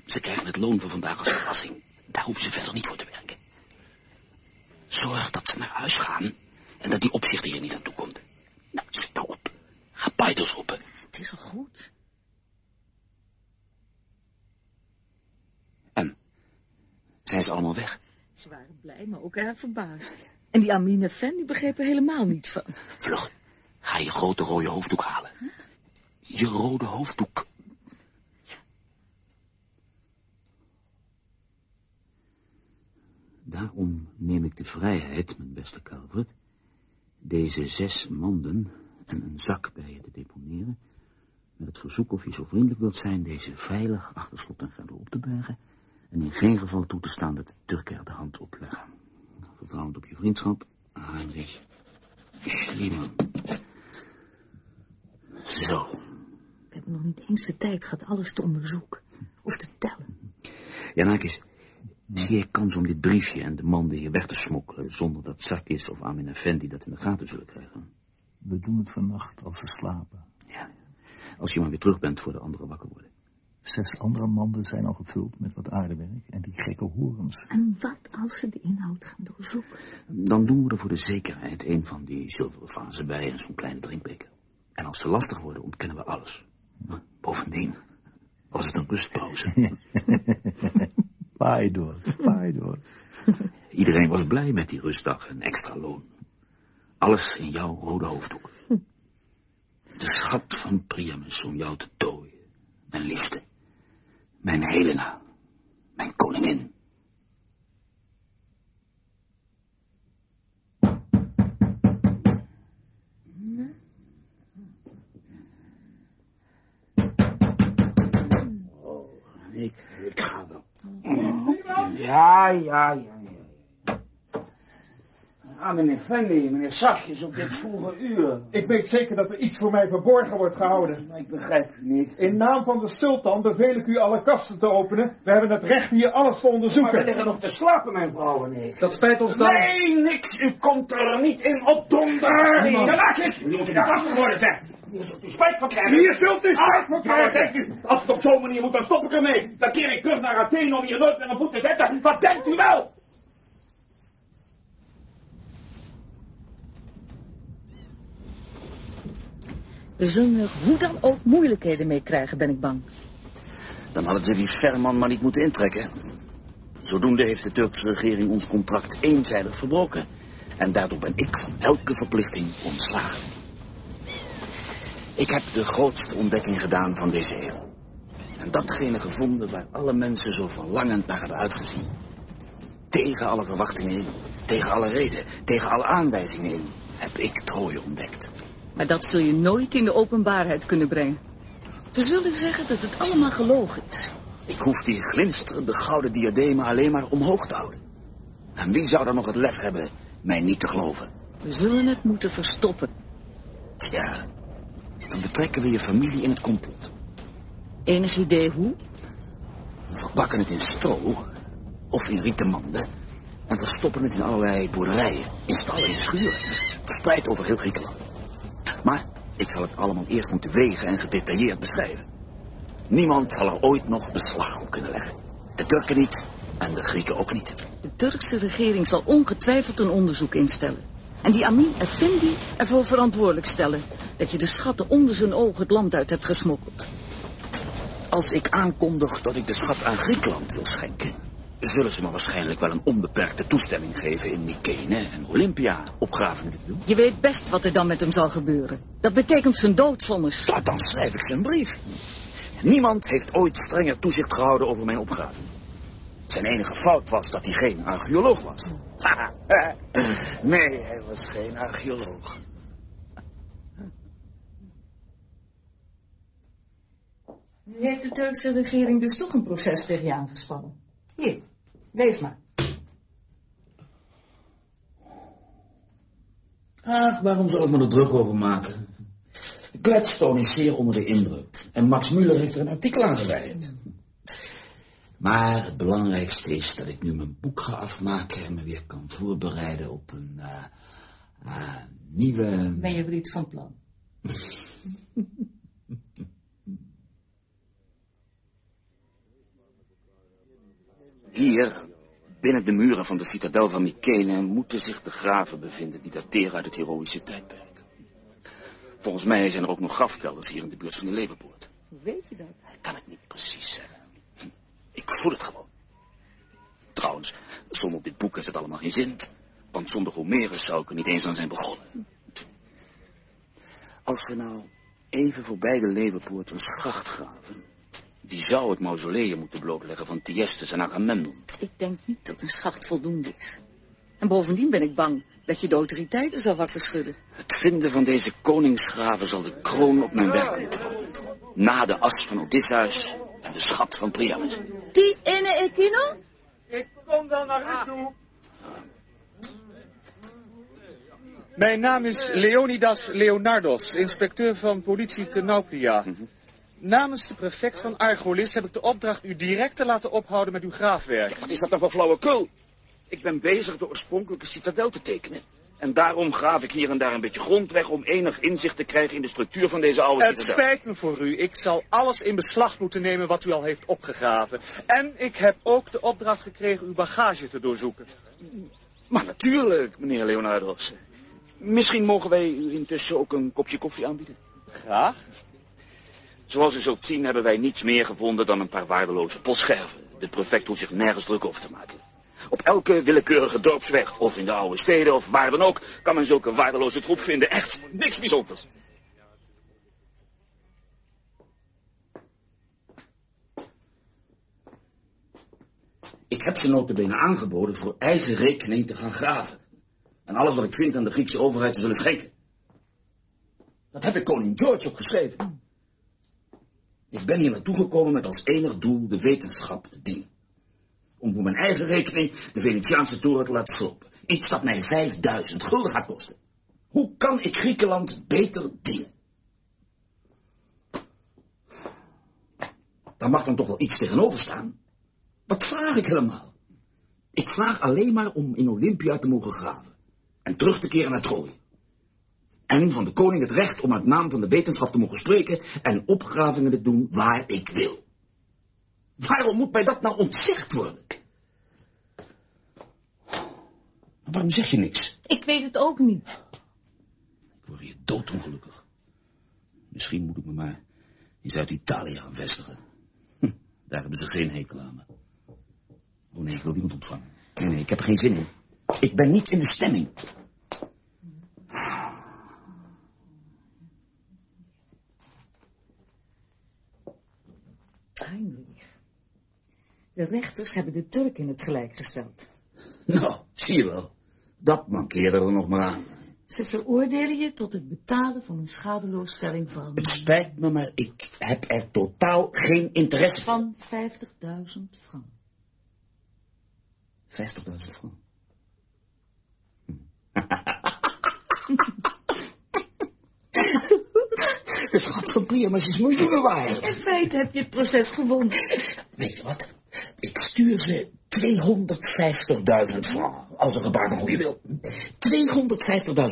[SPEAKER 1] Ze krijgen het loon van vandaag als verrassing. Daar hoeven ze verder niet voor te werken. Zorg dat ze naar huis gaan en dat die opzichter hier niet aan toe komt. Nou, schiet nou op. Ga paidos roepen.
[SPEAKER 6] Het is al goed.
[SPEAKER 1] Zijn ze allemaal weg?
[SPEAKER 6] Ze waren blij, maar ook erg verbaasd. En die Amine Fan, die begreep er helemaal niets van.
[SPEAKER 1] Vlug, ga je grote rode hoofddoek halen. Je rode hoofddoek. Daarom neem ik de vrijheid, mijn beste Calvert, deze zes manden en een zak bij je te deponeren, met het verzoek of je zo vriendelijk wilt zijn deze veilig achter slot en grendel op te bergen en in geen geval toe te staan dat de Turken er de hand op leggen. Vertrouwend op je vriendschap, Heinrich Schliemann. Zo.
[SPEAKER 6] We hebben nog niet eens de tijd gehad alles te onderzoeken. Of te tellen.
[SPEAKER 1] Janakis, zie jij kans om dit briefje en de manden hier weg te smokkelen... zonder dat Sakis of Amin Effendi dat in de gaten zullen krijgen?
[SPEAKER 8] We doen het vannacht als we slapen.
[SPEAKER 1] Ja, als je maar weer terug bent voor de anderen wakker worden.
[SPEAKER 8] Zes andere manden zijn al gevuld met wat aardewerk en die gekke horens.
[SPEAKER 6] En wat als ze de inhoud gaan doorzoeken?
[SPEAKER 1] Dan doen we er voor de zekerheid een van die zilveren vazen bij en zo'n kleine drinkbeker. En als ze lastig worden, ontkennen we alles. Bovendien was het een rustpauze.
[SPEAKER 8] Paidos, paidos.
[SPEAKER 1] Iedereen was blij met die rustdag en extra loon. Alles in jouw rode hoofddoek. De schat van Priamus om jou te dooien. Mijn liefste. Mijn Helena. Mijn koningin. Ik, ik ga wel. Ja, ja, ja, ja. Ah, meneer Fendi, meneer Zachtjes op dit vroege uur.
[SPEAKER 27] Ik weet zeker dat er iets voor mij verborgen wordt gehouden.
[SPEAKER 1] Maar ik begrijp u niet.
[SPEAKER 27] In naam van de sultan beveel ik u alle kasten te openen. We hebben het recht hier alles te onderzoeken.
[SPEAKER 1] Maar we liggen nog te slapen, mijn vrouw en ik.
[SPEAKER 27] Dat spijt ons dan.
[SPEAKER 1] Nee, niks. U komt er niet in op donder.
[SPEAKER 27] Nee,
[SPEAKER 1] Nee,
[SPEAKER 27] man.
[SPEAKER 1] laat eens. U moet in de kast worden, zeg. Hier zult u spijt van krijgen.
[SPEAKER 27] Hier zult u spijt van
[SPEAKER 1] Ah,
[SPEAKER 27] krijgen.
[SPEAKER 1] Als het op zo'n manier moet, dan stop ik ermee. Dan keer ik terug naar Athene om hier nooit meer een voet te zetten. Wat denkt u wel?
[SPEAKER 6] We zullen er hoe dan ook moeilijkheden mee krijgen, ben ik bang.
[SPEAKER 1] Dan hadden ze die Verman maar niet moeten intrekken. Zodoende heeft de Turkse regering ons contract eenzijdig verbroken. En daardoor ben ik van elke verplichting ontslagen. Ik heb de grootste ontdekking gedaan van deze eeuw. En datgene gevonden waar alle mensen zo verlangend naar hebben uitgezien. Tegen alle verwachtingen in, tegen alle reden, tegen alle aanwijzingen in, heb ik Troje ontdekt.
[SPEAKER 6] Maar dat zul je nooit in de openbaarheid kunnen brengen. We zullen zeggen dat het allemaal gelogen is.
[SPEAKER 1] Ik hoef die glinsterende gouden diademen alleen maar omhoog te houden. En wie zou dan nog het lef hebben mij niet te geloven?
[SPEAKER 6] We zullen het moeten verstoppen.
[SPEAKER 1] Tja, dan betrekken we je familie in het complot.
[SPEAKER 6] Enig idee hoe?
[SPEAKER 1] We verpakken het in stro of in rieten manden en verstoppen het in allerlei boerderijen, in stallen, in schuren, verspreid over heel Griekenland. Maar ik zal het allemaal eerst moeten wegen en gedetailleerd beschrijven. Niemand zal er ooit nog beslag op kunnen leggen. De Turken niet en de Grieken ook niet.
[SPEAKER 6] De Turkse regering zal ongetwijfeld een onderzoek instellen. En die Amin Effendi ervoor verantwoordelijk stellen... dat je de schatten onder zijn ogen het land uit hebt gesmokkeld.
[SPEAKER 1] Als ik aankondig dat ik de schat aan Griekenland wil schenken... zullen ze me waarschijnlijk wel een onbeperkte toestemming geven in Mykene en Olympia opgravingen te doen.
[SPEAKER 6] Je weet best wat er dan met hem zal gebeuren. Dat betekent zijn doodvonnis.
[SPEAKER 1] Ja, dan schrijf ik zijn brief. Niemand heeft ooit strenger toezicht gehouden over mijn opgraving. Zijn enige fout was dat hij geen archeoloog was. nee, hij was geen archeoloog.
[SPEAKER 6] Heeft de Turkse regering dus toch een proces tegen je aangespannen. Hier, lees maar.
[SPEAKER 1] Ach, waarom zal ik me er druk over maken? Gladstone is zeer onder de indruk. En Max Muller heeft er een artikel aan gewijd. Maar het belangrijkste is dat ik nu mijn boek ga afmaken en me weer kan voorbereiden op een uh, uh, nieuwe...
[SPEAKER 6] Ben je er iets van plan?
[SPEAKER 1] Hier, binnen de muren van de citadel van Mykene, moeten zich de graven bevinden die dateren uit het heroïsche tijdperk. Volgens mij zijn er ook nog grafkelders hier in de buurt van de Leverpoort.
[SPEAKER 6] Hoe weet je dat?
[SPEAKER 1] Kan ik niet precies zeggen. Ik voel het gewoon. Trouwens, zonder dit boek heeft het allemaal geen zin. Want zonder Homerus zou ik er niet eens aan zijn begonnen. Als we nou even voorbij de Leverpoort een schacht graven... die zou het mausoleum moeten blootleggen van Thyestes en Agamemnon.
[SPEAKER 6] Ik denk niet dat een schacht voldoende is. En bovendien ben ik bang dat je de autoriteiten zal wakker schudden.
[SPEAKER 1] Het vinden van deze koningsgraven zal de kroon op mijn werk moeten worden. Na de as van Odysseus en de schat van Priamus.
[SPEAKER 6] Die ene Ekino?
[SPEAKER 27] Ik kom wel naar u toe. Mijn naam is Leonidas Leonardos, inspecteur van politie te Nauplia. Namens de prefect van Argolis heb ik de opdracht u direct te laten ophouden met uw graafwerk.
[SPEAKER 1] Wat is dat dan voor flauwekul? Ik ben bezig de oorspronkelijke citadel te tekenen. En daarom graaf ik hier en daar een beetje grond weg om enig inzicht te krijgen in de structuur van deze oude
[SPEAKER 27] Het
[SPEAKER 1] citadel.
[SPEAKER 27] spijt me voor u. Ik zal alles in beslag moeten nemen wat u al heeft opgegraven. En ik heb ook de opdracht gekregen uw bagage te doorzoeken.
[SPEAKER 1] Maar natuurlijk, meneer Leonardos. Misschien mogen wij u intussen ook een kopje koffie aanbieden.
[SPEAKER 27] Graag.
[SPEAKER 1] Zoals u zult zien hebben wij niets meer gevonden dan een paar waardeloze potscherven. De prefect hoeft zich nergens druk over te maken. Op elke willekeurige dorpsweg, of in de oude steden, of waar dan ook, kan men zulke waardeloze troep vinden. Echt niks bijzonders. Ik heb ze notabene aangeboden voor eigen rekening te gaan graven. En alles wat ik vind aan de Griekse overheid te zullen schenken. Dat heb ik koning George ook geschreven. Ik ben hier naartoe gekomen met als enig doel de wetenschap te dienen. Om voor mijn eigen rekening de Venetiaanse toren te laten slopen. Iets dat mij 5000 gulden gaat kosten. Hoe kan ik Griekenland beter dienen? Daar mag dan toch wel iets tegenover staan. Wat vraag ik helemaal? Ik vraag alleen maar om in Olympia te mogen graven. En terug te keren naar Troje. En van de koning het recht om uit naam van de wetenschap te mogen spreken en opgravingen te doen waar ik wil. Waarom moet mij dat nou ontzegd worden? Waarom zeg je niks?
[SPEAKER 6] Ik weet het ook niet.
[SPEAKER 1] Ik word hier doodongelukkig. Misschien moet ik me maar in Zuid-Italië gaan vestigen. Hm, daar hebben ze geen hekel aan me. Oh nee, ik wil niemand ontvangen. Nee, nee, ik heb er geen zin in. Ik ben niet in de stemming.
[SPEAKER 6] De rechters hebben de Turk in het gelijk gesteld.
[SPEAKER 1] Nou, zie je wel. Dat mankeerde er nog maar aan.
[SPEAKER 6] Ze veroordelen je tot het betalen van een schadeloosstelling van...
[SPEAKER 1] Het spijt me, maar ik heb er totaal geen interesse
[SPEAKER 6] Van 50.000 frank.
[SPEAKER 1] 50.000 frank. De schat van Priamus is miljoenen waard.
[SPEAKER 6] In feite heb je het proces gewonnen.
[SPEAKER 1] Weet je wat? Ik stuur ze 250.000 frank. Als een gebaar van goede wil.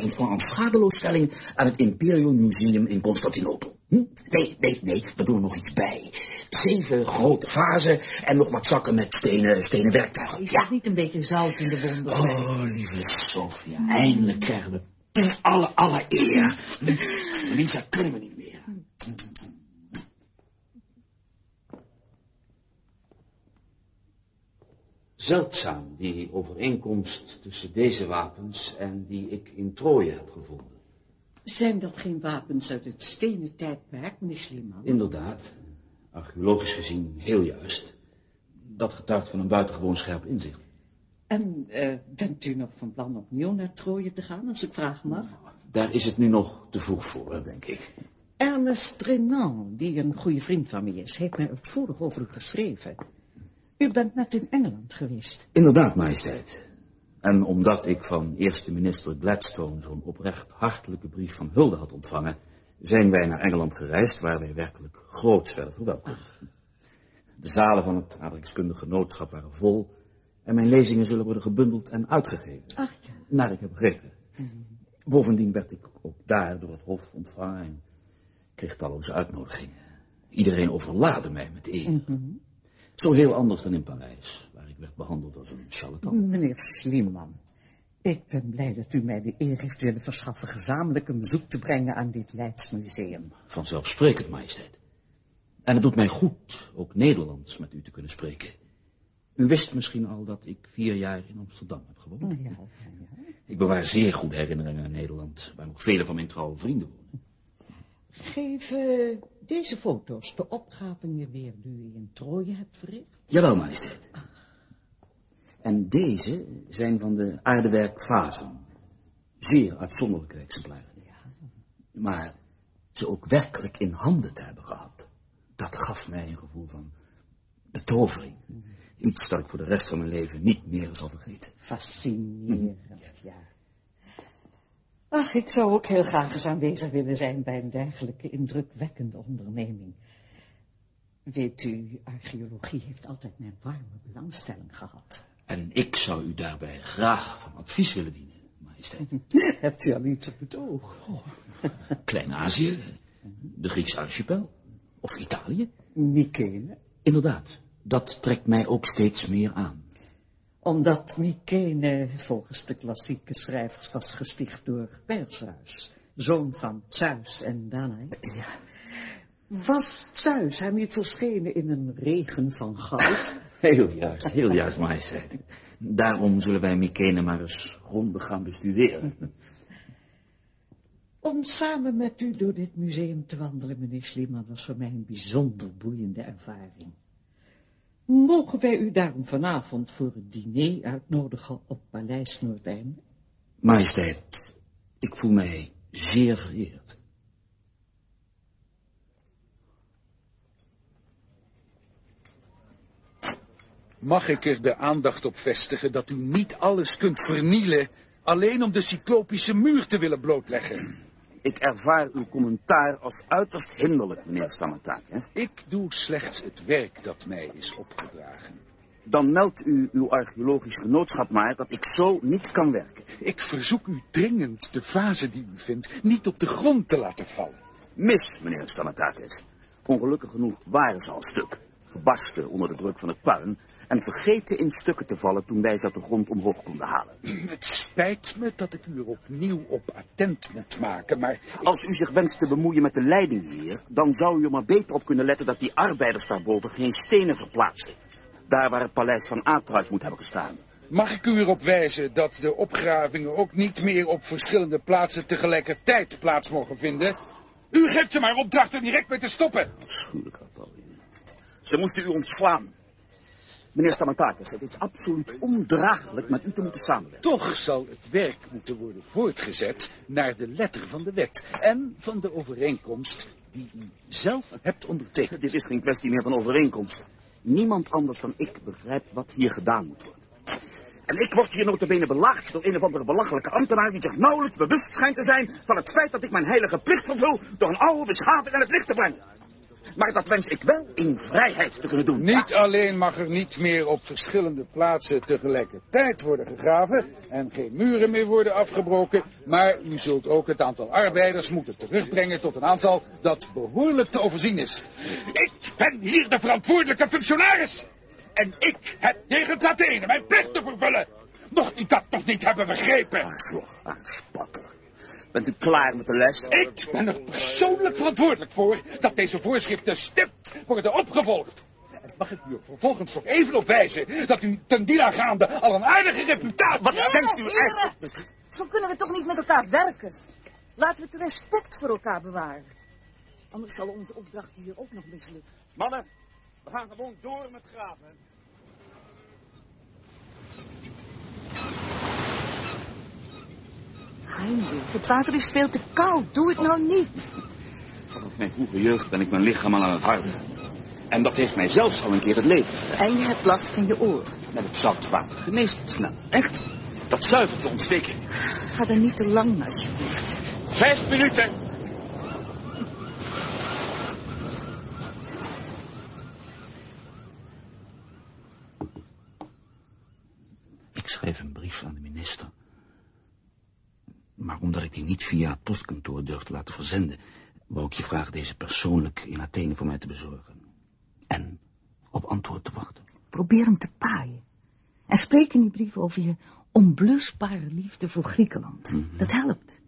[SPEAKER 1] 250.000 frank aan schadeloosstelling aan het Imperial Museum in Constantinopel. Hm? Nee, nee, nee, we doen er nog iets bij. Zeven grote vazen en nog wat zakken met stenen, stenen werktuigen.
[SPEAKER 6] Is dat niet een beetje zout in de wonden?
[SPEAKER 1] Oh, lieve Sofia, eindelijk krijgen we alle, alle eer. Lisa, kunnen we niet meer. Zeldzaam, die overeenkomst tussen deze wapens en die ik in Troje heb gevonden.
[SPEAKER 28] Zijn dat geen wapens uit het stenen tijdperk, meneer Schliemann?
[SPEAKER 1] Inderdaad, archeologisch gezien heel juist. Dat getuigt van een buitengewoon scherp inzicht.
[SPEAKER 28] En eh, bent u nog van plan opnieuw naar Troje te gaan, als ik vragen mag?
[SPEAKER 1] Daar is het nu nog te vroeg voor, denk ik.
[SPEAKER 28] Ernest Renan, die een goede vriend van mij is, heeft mij uitvoerig over u geschreven. U bent net in Engeland geweest.
[SPEAKER 1] Inderdaad, majesteit. En omdat ik van eerste minister Gladstone zo'n oprecht hartelijke brief van hulde had ontvangen, zijn wij naar Engeland gereisd, waar wij werkelijk groots werden verwelkomd. De zalen van het aardrijkskundige genootschap waren vol en mijn lezingen zullen worden gebundeld en uitgegeven.
[SPEAKER 28] Ach ja.
[SPEAKER 1] Naar ik heb begrepen. Bovendien werd ik ook daar door het hof ontvangen en kreeg talloze uitnodigingen. Iedereen overlaadde mij met eer.
[SPEAKER 28] Mhm.
[SPEAKER 1] Zo heel anders dan in Parijs, waar ik werd behandeld als een charlatan.
[SPEAKER 28] Meneer Schliemann, ik ben blij dat u mij de eer heeft willen verschaffen gezamenlijk een bezoek te brengen aan dit Leidsmuseum.
[SPEAKER 1] Vanzelfsprekend, majesteit. En het doet mij goed ook Nederlands met u te kunnen spreken. U wist misschien al dat ik vier jaar in Amsterdam heb gewoond.
[SPEAKER 28] Oh, Ja,
[SPEAKER 1] Ik bewaar zeer goede herinneringen aan Nederland, waar nog vele van mijn trouwe vrienden wonen.
[SPEAKER 28] Geven deze foto's de opgravingen weer die u in Troje hebt verricht?
[SPEAKER 1] Jawel, majesteit. En deze zijn van de aardewerkvazen. Zeer uitzonderlijke exemplaren. Maar ze ook werkelijk in handen te hebben gehad, dat gaf mij een gevoel van betovering. Iets dat ik voor de rest van mijn leven niet meer zal vergeten.
[SPEAKER 28] Fascinerend, ja. Ach, ik zou ook heel graag eens aanwezig willen zijn bij een dergelijke indrukwekkende onderneming. Weet u, archeologie heeft altijd mijn warme belangstelling gehad.
[SPEAKER 1] En ik zou u daarbij graag van advies willen dienen, majesteit.
[SPEAKER 28] Hebt u al iets op het oog?
[SPEAKER 1] Klein-Azië, de Griekse archipel, of Italië.
[SPEAKER 28] Mykene.
[SPEAKER 1] Inderdaad, dat trekt mij ook steeds meer aan.
[SPEAKER 28] Omdat Mykene volgens de klassieke schrijvers was gesticht door Perseus, zoon van Zeus en Danae. Was Zeus hem niet verschenen in een regen van goud?
[SPEAKER 1] Heel juist, heel juist, majesteit. Daarom zullen wij Mykene maar eens grondig gaan bestuderen.
[SPEAKER 28] Om samen met u door dit museum te wandelen, meneer Schliemann, was voor mij een bijzonder boeiende ervaring. Mogen wij u daarom vanavond voor het diner uitnodigen op Paleis Noordeinde?
[SPEAKER 1] Majesteit, ik voel mij zeer vereerd.
[SPEAKER 5] Mag ik er de aandacht op vestigen dat u niet alles kunt vernielen... alleen om de cyclopische muur te willen blootleggen?
[SPEAKER 29] Ik ervaar uw commentaar als uiterst hinderlijk, meneer Stamatake.
[SPEAKER 5] Ik doe slechts het werk dat mij is opgedragen.
[SPEAKER 29] Dan meldt u uw archeologisch genootschap maar dat ik zo niet kan werken.
[SPEAKER 5] Ik verzoek u dringend de fase die u vindt niet op de grond te laten vallen.
[SPEAKER 29] Mis, meneer Stamatakis. Ongelukkig genoeg waren ze al stuk. Gebarsten onder de druk van het puin. En vergeten in stukken te vallen toen wij ze uit de grond omhoog konden halen.
[SPEAKER 5] Het spijt me dat ik u er opnieuw op attent moet maken, maar...
[SPEAKER 29] Als u zich wenst te bemoeien met de leiding hier... dan zou u er maar beter op kunnen letten dat die arbeiders daarboven geen stenen verplaatsen. Daar waar het paleis van Atruis moet hebben gestaan.
[SPEAKER 5] Mag ik u erop wijzen dat de opgravingen ook niet meer op verschillende plaatsen tegelijkertijd plaats mogen vinden? U geeft ze maar opdracht er direct mee te stoppen.
[SPEAKER 29] Afschuwelijk, Napoleon. Ze moesten u ontslaan.
[SPEAKER 1] Meneer Stamatakis, het is absoluut ondraaglijk met u te moeten samenwerken.
[SPEAKER 5] Toch zal het werk moeten worden voortgezet naar de letter van de wet en van de overeenkomst die u zelf hebt ondertekend.
[SPEAKER 1] Dit is geen kwestie meer van overeenkomst. Niemand anders dan ik begrijpt wat hier gedaan moet worden. En ik word hier notabene belaagd door een of andere belachelijke ambtenaar die zich nauwelijks bewust schijnt te zijn van het feit dat ik mijn heilige plicht vervul door een oude beschaving aan het licht te brengen. Maar dat wens ik wel in vrijheid te kunnen doen.
[SPEAKER 5] Niet alleen mag er niet meer op verschillende plaatsen tegelijkertijd worden gegraven en geen muren meer worden afgebroken, maar u zult ook het aantal arbeiders moeten terugbrengen tot een aantal dat behoorlijk te overzien is. Ik ben hier de verantwoordelijke functionaris en ik heb jegens Athene mijn plicht te vervullen. Nog u dat nog niet hebben begrepen.
[SPEAKER 1] Aarslag, aanspakker. Bent u klaar met de les?
[SPEAKER 5] Ik ben er persoonlijk verantwoordelijk voor dat deze voorschriften stipt worden opgevolgd. En mag ik u er vervolgens nog even op wijzen dat u ten dienaangaande al een aardige reputatie...
[SPEAKER 1] Wat denkt u eigenlijk?
[SPEAKER 6] Zo kunnen we toch niet met elkaar werken? Laten we het respect voor elkaar bewaren. Anders zal onze opdracht hier ook nog mislukken.
[SPEAKER 1] Mannen, we gaan gewoon door met graven.
[SPEAKER 6] Heinrich, het water is veel te koud. Doe het nou niet.
[SPEAKER 1] Vanaf mijn vroege jeugd ben ik mijn lichaam al aan het harden. En dat heeft mij zelfs al een keer het leven.
[SPEAKER 6] En je hebt last van je oren.
[SPEAKER 1] Met het zout water geneest het snel. Echt. Dat zuivert de ontsteking.
[SPEAKER 6] Ga er niet te lang, alsjeblieft.
[SPEAKER 1] Vijf minuten. Ik schreef een brief aan de minister. Maar omdat ik die niet via het postkantoor durf te laten verzenden... wou ik je vragen deze persoonlijk in Athene voor mij te bezorgen. En op antwoord te wachten.
[SPEAKER 6] Probeer hem te paaien. En spreek in die brief over je onblusbare liefde voor Griekenland. Dat helpt.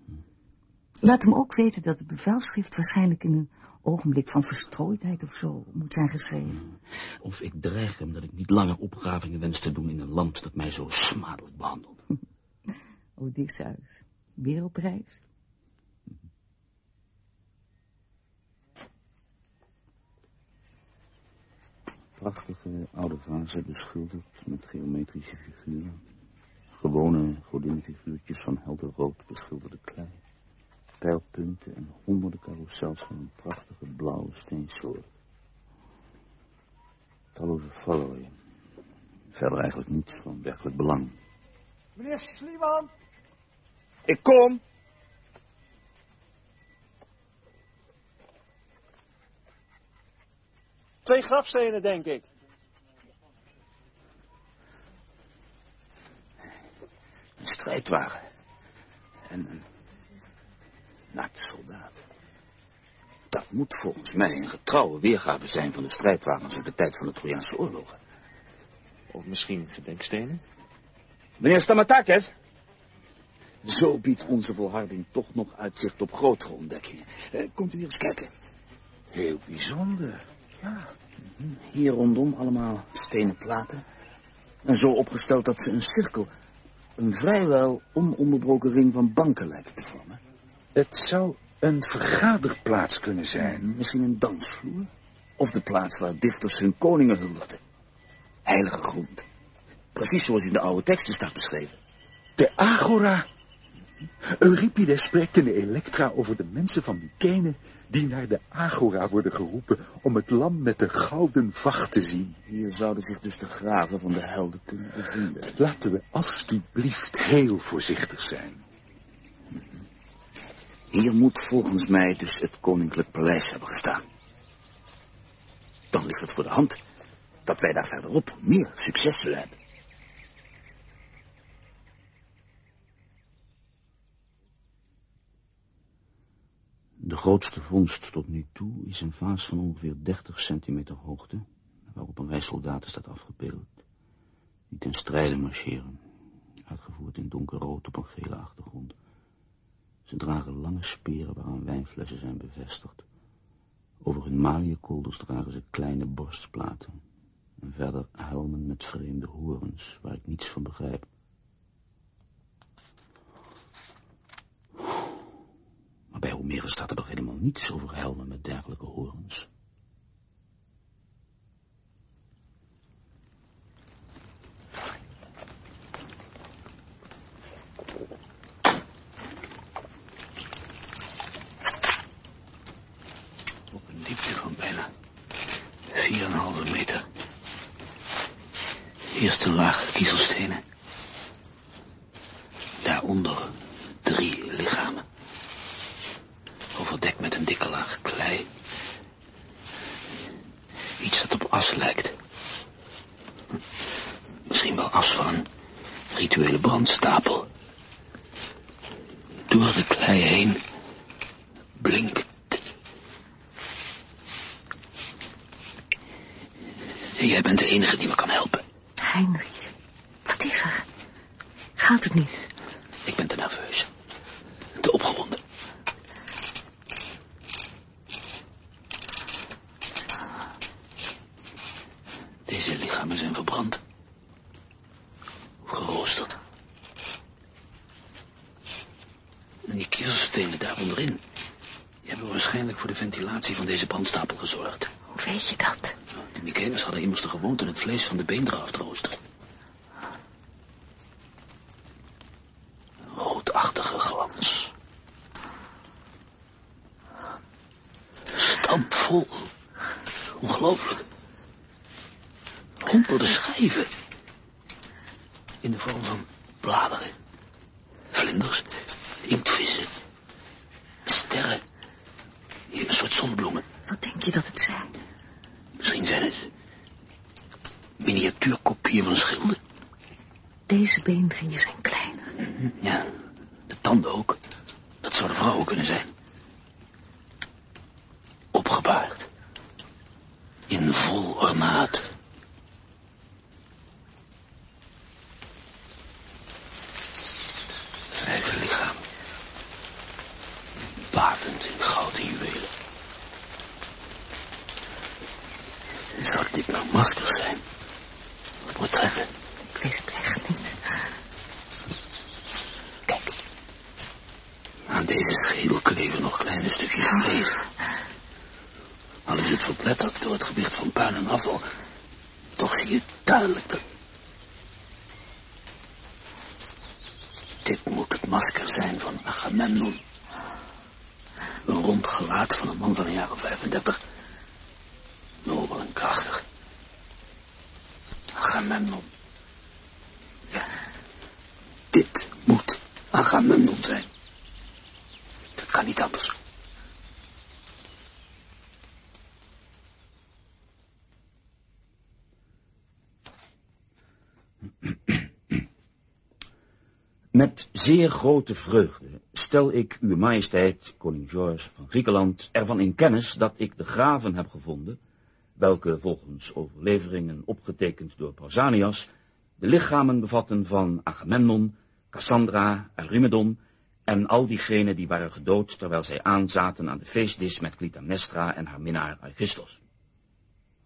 [SPEAKER 6] Laat hem ook weten dat het bevelschrift waarschijnlijk in een ogenblik van verstrooidheid of zo moet zijn geschreven.
[SPEAKER 1] Of ik dreig hem dat ik niet langer opgravingen wens te doen in een land dat mij zo smadelijk behandelt.
[SPEAKER 6] Odysseus, weer op reis.
[SPEAKER 1] Prachtige oude vazen beschilderd met geometrische figuren. Gewone godinnenfiguurtjes van helder rood beschilderde klei. Pijlpunten en honderden carousels van een prachtige blauwe steensoort. Talloze vallooien. Verder eigenlijk niets van werkelijk belang.
[SPEAKER 27] Meneer Schliemann,
[SPEAKER 1] Ik kom!
[SPEAKER 27] twee grafstenen, denk ik.
[SPEAKER 1] Een strijdwagen. En een naakte soldaat. Dat moet volgens mij een getrouwe weergave zijn van de strijdwagens uit de tijd van de Trojaanse oorlogen.
[SPEAKER 7] Of misschien gedenkstenen?
[SPEAKER 1] Meneer Stamatakis? Zo biedt onze volharding toch nog uitzicht op grotere ontdekkingen. Eh, komt u hier eens kijken. Heel bijzonder, ja. Hier rondom allemaal stenen platen. En zo opgesteld dat ze een cirkel, een vrijwel ononderbroken ring van banken lijken te vormen.
[SPEAKER 5] Het zou een vergaderplaats kunnen zijn.
[SPEAKER 1] Misschien een dansvloer. Of de plaats waar dichters hun koningen huldigden. Heilige grond. Precies zoals in de oude teksten staat beschreven.
[SPEAKER 5] De Agora. Euripides spreekt in de Elektra over de mensen van Mykene die naar de Agora worden geroepen om het lam met de gouden vacht te zien.
[SPEAKER 1] Hier zouden zich dus de graven van de helden kunnen bevinden.
[SPEAKER 5] Laten we alstublieft heel voorzichtig zijn.
[SPEAKER 1] Hier moet volgens mij dus het koninklijk paleis hebben gestaan. Dan ligt het voor de hand dat wij daar verderop meer succes zullen hebben. De grootste vondst tot nu toe is een vaas van ongeveer 30 centimeter hoogte, waarop een rij soldaten staat afgebeeld, die ten strijde marcheren, uitgevoerd in donkerrood op een gele achtergrond. Ze dragen lange speren waaraan wijnflessen zijn bevestigd. Over hun maliënkolders dragen ze kleine borstplaten. En verder helmen met vreemde horens, waar ik niets van begrijp. Bij Homerus staat er toch helemaal niets over helmen met dergelijke horens? Op een diepte van bijna 4,5 meter. Eerst een laag kiezelstenen. Daaronder met een dikke laag klei. Iets dat op as lijkt. Misschien wel as van een rituele brandstapel. Door de klei heen blinkt. Jij bent de enige die me kan helpen.
[SPEAKER 6] Heinrich, wat is er? Gaat het niet?
[SPEAKER 1] Ik ben te nerveus. Te opgewonden. Deze lichamen zijn verbrand. Geroosterd. En die kiezelstenen daar onderin... die hebben ventilatie van deze brandstapel gezorgd.
[SPEAKER 6] Hoe weet je dat?
[SPEAKER 1] De Michaelis hadden immers de gewoonte het vlees van de beenderen af te
[SPEAKER 6] Wat denk je dat het zijn?
[SPEAKER 1] Misschien zijn het miniatuurkopieën van schilden.
[SPEAKER 6] Deze beenderen zijn kleiner.
[SPEAKER 1] Ja, de tanden ook. Dat zouden vrouwen kunnen zijn. Opgebaard. In vol ornaat. Vijf lichamen. Badend in goud en juwelen. Zou dit nou maskers zijn? Of portretten?
[SPEAKER 6] Ik weet het echt niet.
[SPEAKER 1] Kijk. Aan deze schedel kleven nog kleine stukjes vlees. Al is het verpletterd door het gewicht van puin en afval. Toch zie je duidelijk dat... Dit moet het masker zijn van Agamemnon. Een rond gelaat van een man van een jaar of 35. Nobel en krachtig. Agamemnon. Ja, dit moet Agamemnon zijn. Dat kan niet anders. Met zeer grote vreugde stel ik uw majesteit, koning George van Griekenland, ervan in kennis dat ik de graven heb gevonden, welke volgens overleveringen opgetekend door Pausanias, de lichamen bevatten van Agamemnon, Cassandra, Eurymedon en al diegenen die waren gedood terwijl zij aanzaten aan de feestdis met Clytemnestra en haar minnaar Aegisthos.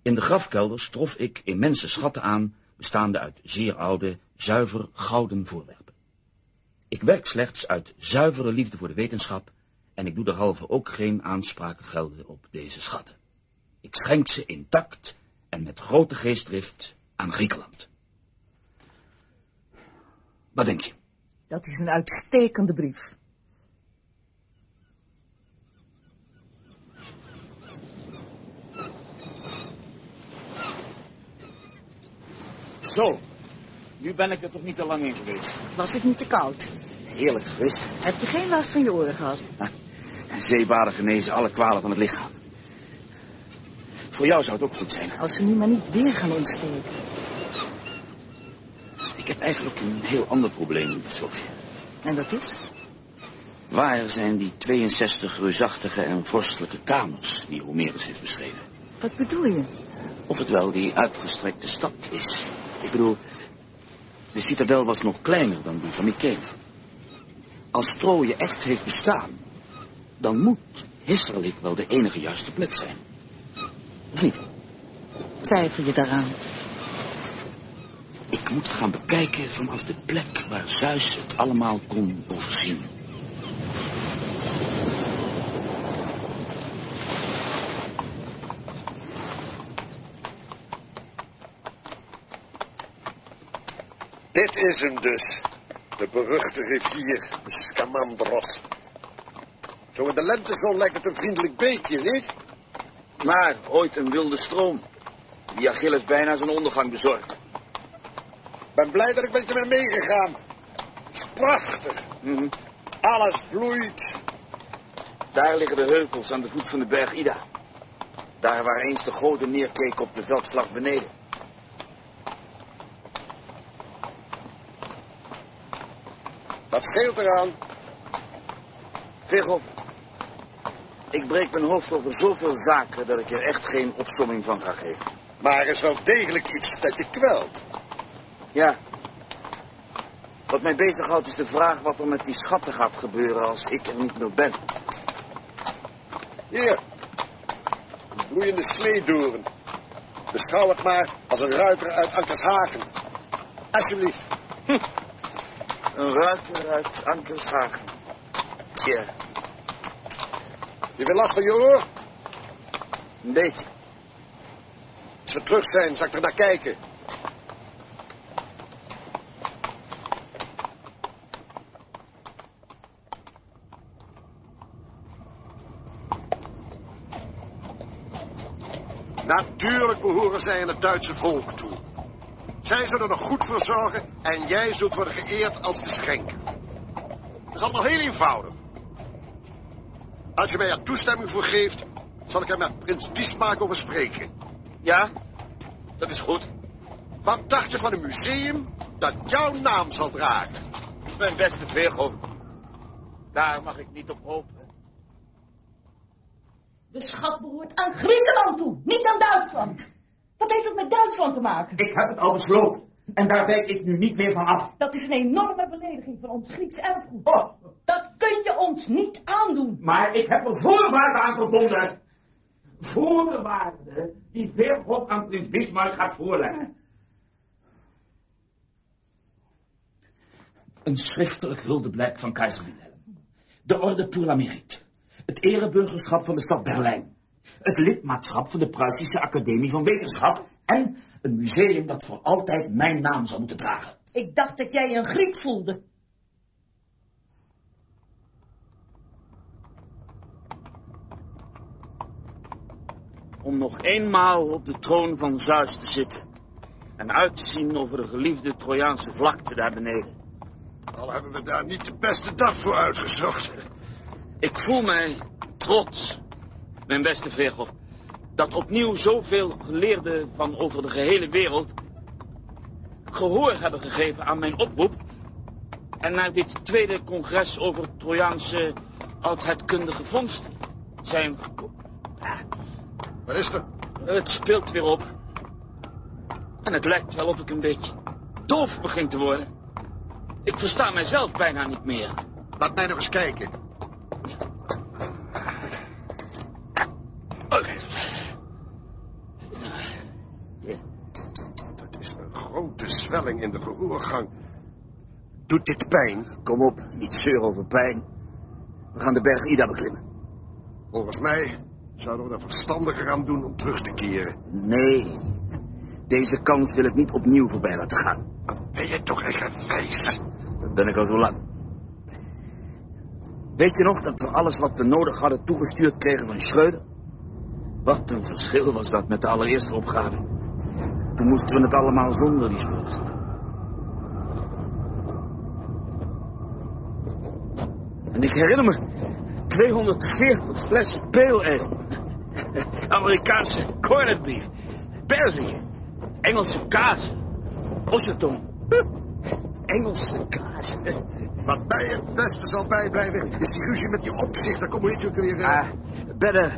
[SPEAKER 1] In de grafkelders trof ik immense schatten aan, bestaande uit zeer oude, zuiver gouden voorwerpen. Ik werk slechts uit zuivere liefde voor de wetenschap en ik doe derhalve ook geen aanspraken gelden op deze schatten. Ik schenk ze intact en met grote geestdrift aan Griekenland. Wat denk je?
[SPEAKER 6] Dat is een uitstekende brief.
[SPEAKER 30] Zo, nu ben ik er toch niet te lang in geweest.
[SPEAKER 6] Was het niet te koud?
[SPEAKER 30] Heerlijk geweest.
[SPEAKER 6] Heb je geen last van je oren gehad?
[SPEAKER 30] En zeebaden genezen alle kwalen van het lichaam. Voor jou zou het ook goed zijn.
[SPEAKER 6] Als ze nu maar niet weer gaan ontsteken.
[SPEAKER 30] Ik heb eigenlijk een heel ander probleem, Sofia.
[SPEAKER 6] En dat is?
[SPEAKER 30] Waar zijn die 62 reusachtige en vorstelijke kamers die Homerus heeft beschreven?
[SPEAKER 6] Wat bedoel je?
[SPEAKER 30] Of het wel die uitgestrekte stad is. Ik bedoel, de citadel was nog kleiner dan die van Mycene. Als Troje echt heeft bestaan, dan moet Hisserlik wel de enige juiste plek zijn. Of niet?
[SPEAKER 6] Twijfel je daaraan?
[SPEAKER 30] Ik moet het gaan bekijken vanaf de plek waar Zeus het allemaal kon overzien.
[SPEAKER 31] Dit is hem dus. De beruchte rivier Scamandros. Zo in de lentezon lijkt het een vriendelijk beekje, niet?
[SPEAKER 30] Maar ooit een wilde stroom. Die Achilles bijna zijn ondergang bezorgde.
[SPEAKER 31] ben blij dat ik met je ben meegegaan. Het is prachtig.
[SPEAKER 1] Mhm.
[SPEAKER 31] Alles bloeit.
[SPEAKER 1] Daar liggen de heuvels aan de voet van de berg Ida. Daar waar eens de goden neerkeek op de veldslag beneden.
[SPEAKER 31] Wat scheelt eraan?
[SPEAKER 1] Veerhof, ik breek mijn hoofd over zoveel zaken dat ik er echt geen opsomming van ga geven.
[SPEAKER 31] Maar er is wel degelijk iets dat je kwelt.
[SPEAKER 1] Ja. Wat mij bezighoudt is de vraag wat er met die schatten gaat gebeuren als ik er niet meer ben.
[SPEAKER 31] Hier. Een bloeiende sleedoren. Beschouw het maar als een ruiter uit Ankershagen. Alsjeblieft.
[SPEAKER 1] Een ruiter uit Ankershagen. Tja,
[SPEAKER 31] Je wil last van je oor?
[SPEAKER 1] een beetje.
[SPEAKER 31] Als we terug zijn, zal ik er naar kijken. Natuurlijk behoren zij aan het Duitse volk toe. Zij zullen er goed voor zorgen en jij zult worden geëerd als de schenker. Dat is allemaal heel eenvoudig. Als je mij er toestemming voor geeft, zal ik er met prins Bismarck over spreken.
[SPEAKER 1] Ja, dat is goed.
[SPEAKER 31] Wat dacht je van een museum dat jouw naam zal dragen?
[SPEAKER 1] Mijn beste Veerhof. Daar mag ik niet op hopen.
[SPEAKER 6] De schat behoort aan Griekenland toe, niet aan Duitsland. Wat heeft het met Duitsland te maken?
[SPEAKER 18] Ik heb het al besloten. En daar wijk ik nu niet meer van af.
[SPEAKER 6] Dat is een enorme belediging van ons Grieks erfgoed. Dat kun je ons niet aandoen.
[SPEAKER 18] Maar ik heb er voorwaarden aan verbonden. Voorwaarden die Veerhof aan prins Bismarck gaat voorleggen.
[SPEAKER 32] Een schriftelijk huldeblijk van keizer Wilhelm. De orde pour la mérite. Het ereburgerschap van de stad Berlijn. Het lidmaatschap van de Pruisische Academie van Wetenschap. En een museum dat voor altijd mijn naam zal moeten dragen.
[SPEAKER 6] Ik dacht dat jij een Griek voelde.
[SPEAKER 1] Om nog eenmaal op de troon van Zeus te zitten. En uit te zien over de geliefde Trojaanse vlakte daar beneden.
[SPEAKER 31] Al hebben we daar niet de beste dag voor uitgezocht.
[SPEAKER 1] Ik voel mij trots, mijn beste Veerhof, dat opnieuw zoveel geleerden van over de gehele wereld gehoor hebben gegeven aan mijn oproep en naar dit tweede congres over Trojaanse oudheidkundige vondsten zijn gekomen.
[SPEAKER 31] Wat is er?
[SPEAKER 1] Het speelt weer op. En het lijkt wel of ik een beetje doof begin te worden. Ik versta mijzelf bijna niet meer.
[SPEAKER 31] Laat mij nog eens kijken. Dat is een in de gehoorgang. Doet dit pijn?
[SPEAKER 1] Kom op, niet zeuren over pijn. We gaan de berg Ida beklimmen.
[SPEAKER 31] Volgens mij zouden we er verstandiger aan doen om terug te keren.
[SPEAKER 1] Nee, deze kans wil ik niet opnieuw voorbij laten gaan.
[SPEAKER 31] Wat ben je toch echt een wijs?
[SPEAKER 1] Dat ben ik al zo lang. Weet je nog dat we alles wat we nodig hadden toegestuurd kregen van Schreuder? Wat een verschil was dat met de allereerste opgave. Toen moesten we het allemaal zonder die spoorslag. En ik herinner me 240 flessen pale ale. Amerikaanse corned. Perziken. Engelse kaas. Ossetong. Engelse kaas.
[SPEAKER 31] Wat mij het beste zal bijblijven, is die ruzie met die opzichter. Kom hoe heet je ook weer?
[SPEAKER 1] Ah, better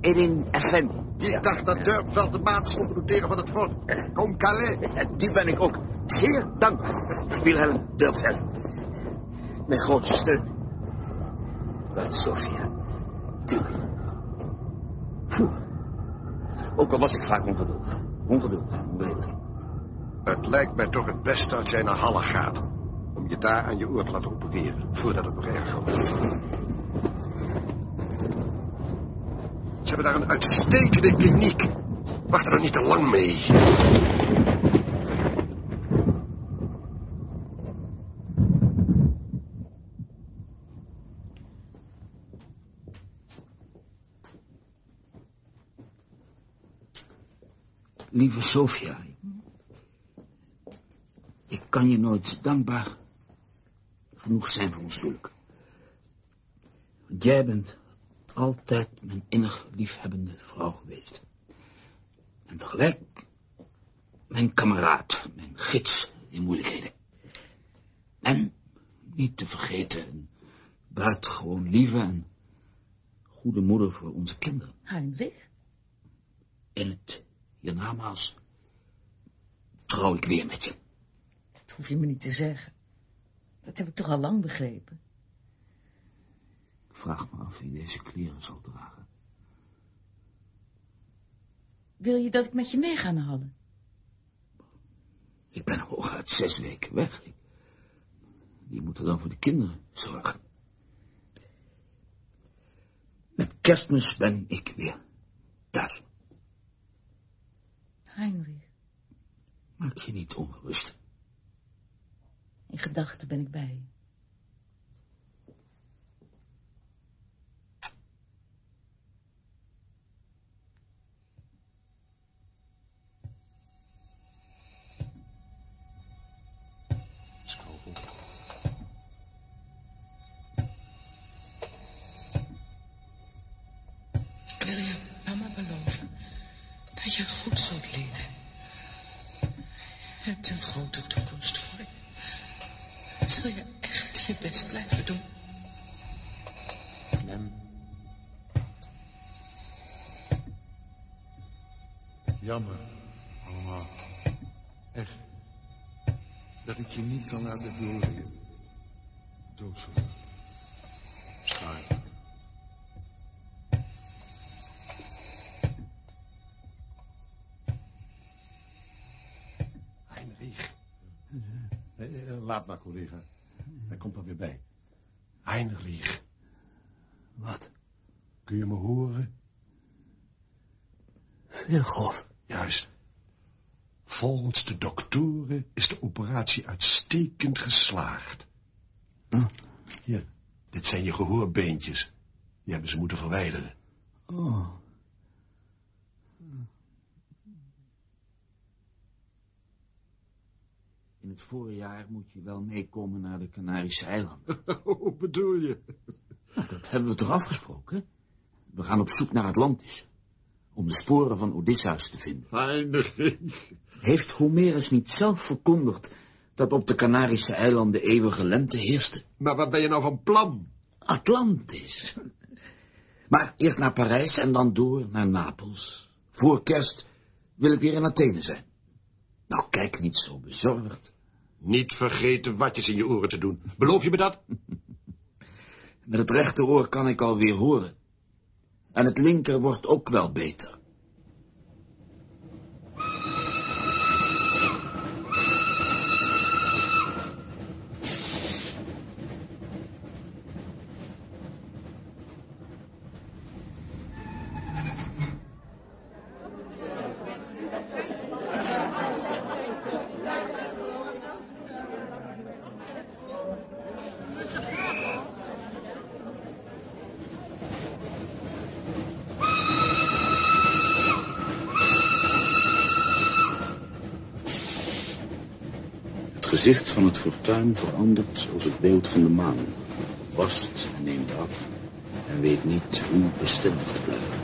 [SPEAKER 1] Edin Effendi.
[SPEAKER 31] Die dacht dat Durpveld de maten stond te noteren van het fort. Kom, Calais.
[SPEAKER 1] Die ben ik ook zeer dankbaar. Wilhelm Durpveld. Mijn grootste steun. Buiten Sofia. Tuurlijk. Ook al was ik vaak ongeduldig. Ongeduldig.
[SPEAKER 31] Het lijkt mij toch het beste als jij naar Halle gaat. Om je daar aan je oor te laten opereren. Voordat het nog erger wordt. Ze hebben daar een uitstekende kliniek. Wacht er niet te lang mee.
[SPEAKER 32] Lieve Sofia, ik
[SPEAKER 1] kan je nooit dankbaar genoeg zijn voor ons. Want jij bent altijd mijn innig liefhebbende vrouw geweest. En tegelijk mijn kameraad, mijn gids in moeilijkheden. En, niet te vergeten, een buitengewoon lieve en goede moeder voor onze kinderen.
[SPEAKER 6] Heinrich?
[SPEAKER 1] In het hiernamaals trouw ik weer met je.
[SPEAKER 6] Dat hoef je me niet te zeggen. Dat heb ik toch al lang begrepen.
[SPEAKER 1] Vraag me af wie deze kleren zal dragen.
[SPEAKER 6] Wil je dat ik met je mee ga naar Halle?
[SPEAKER 1] Ik ben hooguit zes weken weg. Ik- Wie moet er dan voor de kinderen zorgen? Met kerstmis ben ik weer thuis.
[SPEAKER 6] Heinrich,
[SPEAKER 1] Maak je niet ongerust.
[SPEAKER 6] in gedachten ben ik bij je.
[SPEAKER 33] Je goed zult leren? Je hebt een grote toekomst voor je. Zul je echt je best blijven doen?
[SPEAKER 34] Clem. Jammer, allemaal. Echt. Dat ik je niet kan laten doorleven. Doodzonde. Schaar.
[SPEAKER 9] Laat maar, collega. Hij komt er weer bij. Heinrich.
[SPEAKER 1] Wat?
[SPEAKER 9] Kun je me horen?
[SPEAKER 1] Veelgrof.
[SPEAKER 9] Juist. Volgens de doktoren is de operatie uitstekend geslaagd. Hier, dit zijn je gehoorbeentjes. Die hebben ze moeten verwijderen.
[SPEAKER 1] Oh. In het voorjaar moet je wel meekomen naar de Canarische eilanden.
[SPEAKER 9] Hoe bedoel je?
[SPEAKER 1] Nou, dat hebben we toch afgesproken? We gaan op zoek naar Atlantis. Om de sporen van Odysseus te vinden.
[SPEAKER 9] Heinrich.
[SPEAKER 1] Heeft Homerus niet zelf verkondigd dat op de Canarische eilanden eeuwige lente heerste?
[SPEAKER 9] Maar wat ben je nou van plan?
[SPEAKER 1] Atlantis. Maar eerst naar Parijs en dan door naar Napels. Voor kerst wil ik weer in Athene zijn. Nou, kijk niet zo bezorgd.
[SPEAKER 9] Niet vergeten watjes in je oren te doen. Beloof je me dat?
[SPEAKER 1] Met het rechteroor kan ik alweer horen. En het linker wordt ook wel beter. Gezicht van het fortuin verandert als het beeld van de maan. Wast en neemt af en weet niet hoe bestendig te blijven.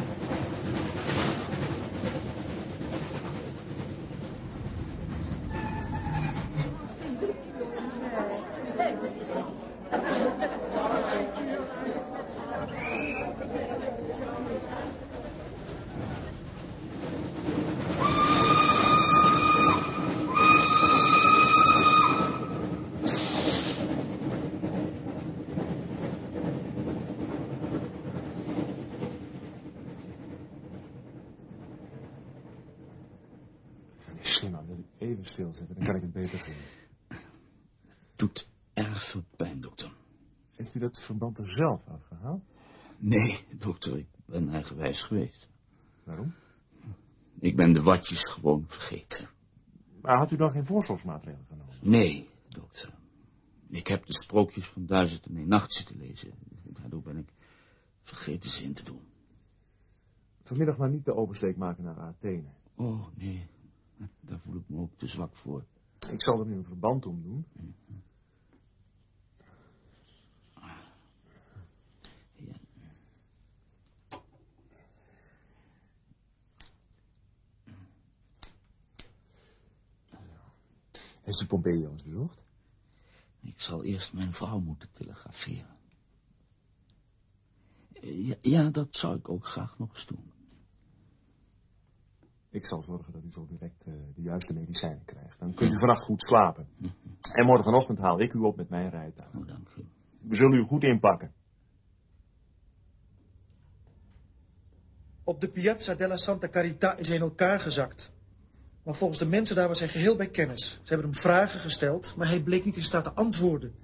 [SPEAKER 7] Meneer Slimman, wil u even stilzitten, dan kan ik het beter vinden.
[SPEAKER 1] Doet erg veel pijn, dokter.
[SPEAKER 7] Heeft u dat verband er zelf afgehaald?
[SPEAKER 1] Nee, dokter, ik ben eigenwijs geweest.
[SPEAKER 7] Waarom?
[SPEAKER 1] Ik ben de watjes gewoon vergeten.
[SPEAKER 7] Maar had u dan geen voorzorgsmaatregelen genomen?
[SPEAKER 1] Nee, dokter. Ik heb de sprookjes van Duizend en één Nacht zitten lezen. Daardoor ben ik vergeten ze in te doen.
[SPEAKER 7] Vanmiddag maar niet de oversteek maken naar Athene.
[SPEAKER 1] Oh, nee. Daar voel ik me ook te zwak voor.
[SPEAKER 7] Ik zal er nu een verband om doen. Heeft u Pompeo eens bezocht?
[SPEAKER 1] Ik zal eerst mijn vrouw moeten telegraferen. Ja, ja, dat zou ik ook graag nog eens doen.
[SPEAKER 7] Ik zal zorgen dat u zo direct uh, de juiste medicijnen krijgt. Dan kunt u vannacht goed slapen. En morgenochtend haal ik u op met mijn rijtuig.
[SPEAKER 1] Oh, dank u.
[SPEAKER 7] We zullen u goed inpakken.
[SPEAKER 35] Op de Piazza della Santa Carità is hij in elkaar gezakt. Maar volgens de mensen daar was hij geheel bij kennis. Ze hebben hem vragen gesteld, maar hij bleek niet in staat te antwoorden.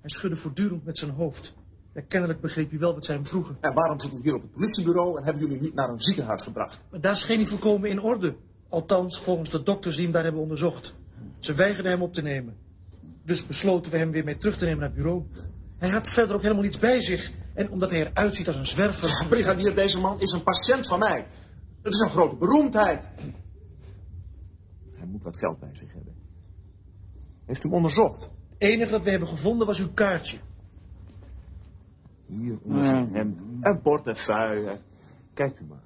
[SPEAKER 35] Hij schudde voortdurend met zijn hoofd. Ja, kennelijk begreep hij wel wat zij hem vroegen.
[SPEAKER 7] En waarom zit u hier op het politiebureau en hebben jullie niet naar een ziekenhuis gebracht?
[SPEAKER 35] Maar daar scheen hij volkomen in orde. Althans, volgens de dokters die hem daar hebben onderzocht. Ze weigerden hem op te nemen. Dus besloten we hem weer mee terug te nemen naar het bureau. Hij had verder ook helemaal niets bij zich. En omdat hij eruit ziet als een zwerver...
[SPEAKER 7] Brigadier, deze man is een patiënt van mij. Het is een grote beroemdheid. Hij moet wat geld bij zich hebben. Heeft u hem onderzocht?
[SPEAKER 35] Het enige dat we hebben gevonden was uw kaartje.
[SPEAKER 7] Hier onder zijn hemd. Een portefeuille. Kijkt u maar.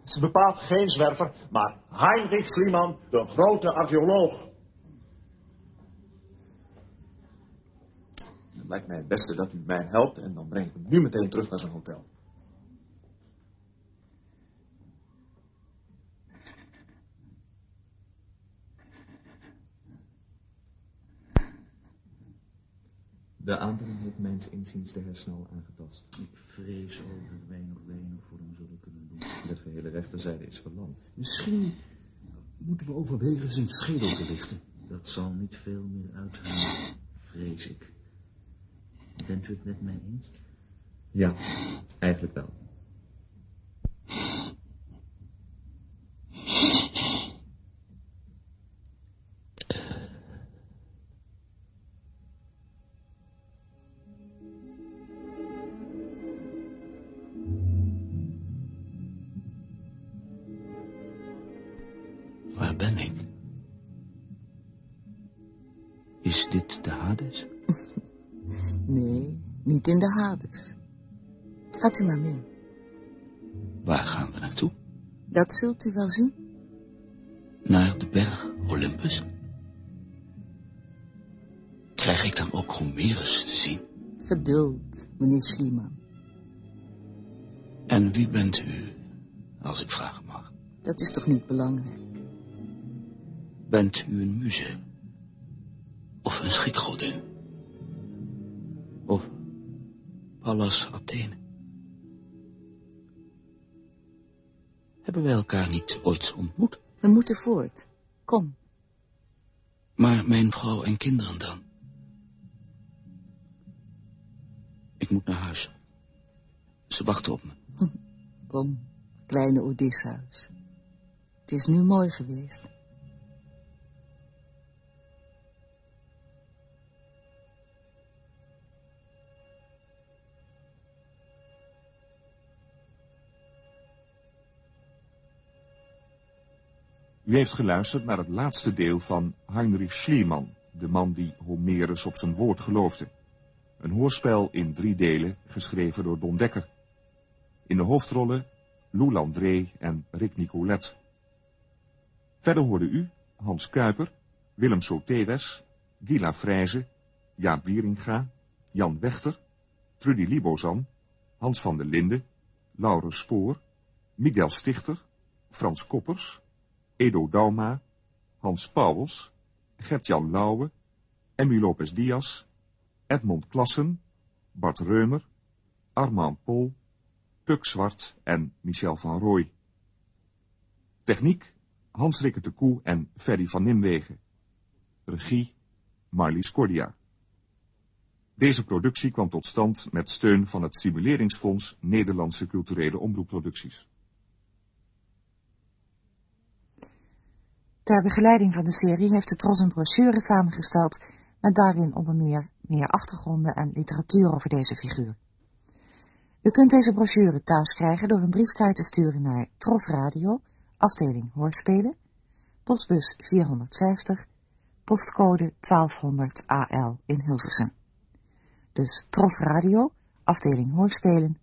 [SPEAKER 7] Het is bepaald geen zwerver, maar Heinrich Schliemann, de grote archeoloog. Het lijkt mij het beste dat u mij helpt en dan breng ik hem nu meteen terug naar zijn hotel.
[SPEAKER 36] De aandoening heeft mijns inziens de hersenen aangetast.
[SPEAKER 1] Ik vrees ook dat wij nog weinig voor hem zullen kunnen doen.
[SPEAKER 36] De gehele rechterzijde is verlamd.
[SPEAKER 1] Misschien moeten we overwegen zijn schedel te lichten. Dat zal niet veel meer uithalen, vrees ik. Bent u het met mij eens?
[SPEAKER 36] Ja, eigenlijk wel.
[SPEAKER 6] Niet in de Hades. Gaat u maar mee.
[SPEAKER 1] Waar gaan we naartoe?
[SPEAKER 6] Dat zult u wel zien.
[SPEAKER 1] Naar de berg Olympus? Krijg ik dan ook Homerus te zien?
[SPEAKER 6] Geduld, meneer Schliemann.
[SPEAKER 1] En wie bent u, als ik vragen mag?
[SPEAKER 6] Dat is toch niet belangrijk?
[SPEAKER 1] Bent u een muze? Of een schikgodin? Pallas Athene? Hebben wij elkaar niet ooit ontmoet?
[SPEAKER 6] We moeten voort. Kom.
[SPEAKER 1] Maar mijn vrouw en kinderen dan? Ik moet naar huis. Ze wachten op me.
[SPEAKER 6] Kom, kleine Odysseus. Het is nu mooi geweest.
[SPEAKER 37] U heeft geluisterd naar het laatste deel van Heinrich Schliemann, de man die Homerus op zijn woord geloofde. Een hoorspel in drie delen, geschreven door Don Dekker. In de hoofdrollen Lou Landré en Rick Nicolet. Verder hoorde u Hans Kuiper, Willem Sotewes, Gila Vrijze, Jaap Wieringa, Jan Wechter, Trudy Libozan, Hans van der Linde, Laurens Spoor, Miguel Stichter, Frans Koppers, Edo Dauma, Hans Pauwels, Gert-Jan Lauwe, Emmy Lopez Diaz, Edmond Klassen, Bart Reumer, Armand Pol, Puk Zwart en Michel van Rooij. Techniek Hans Rikker de Koe en Ferry van Nimwegen. Regie Marlies Cordia. Deze productie kwam tot stand met steun van het Stimuleringsfonds Nederlandse Culturele Omroepproducties.
[SPEAKER 28] Ter begeleiding van de serie heeft de Tros een brochure samengesteld met daarin onder meer meer achtergronden en literatuur over deze figuur. U kunt deze brochure thuis krijgen door een briefkaart te sturen naar Tros Radio, afdeling Hoorspelen, postbus 450, postcode 1200 AL in Hilversum. Dus Tros Radio, afdeling Hoorspelen,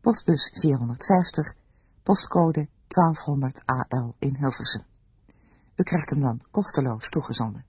[SPEAKER 28] postbus 450, postcode 1200 AL in Hilversum. U krijgt hem dan kosteloos toegezonden.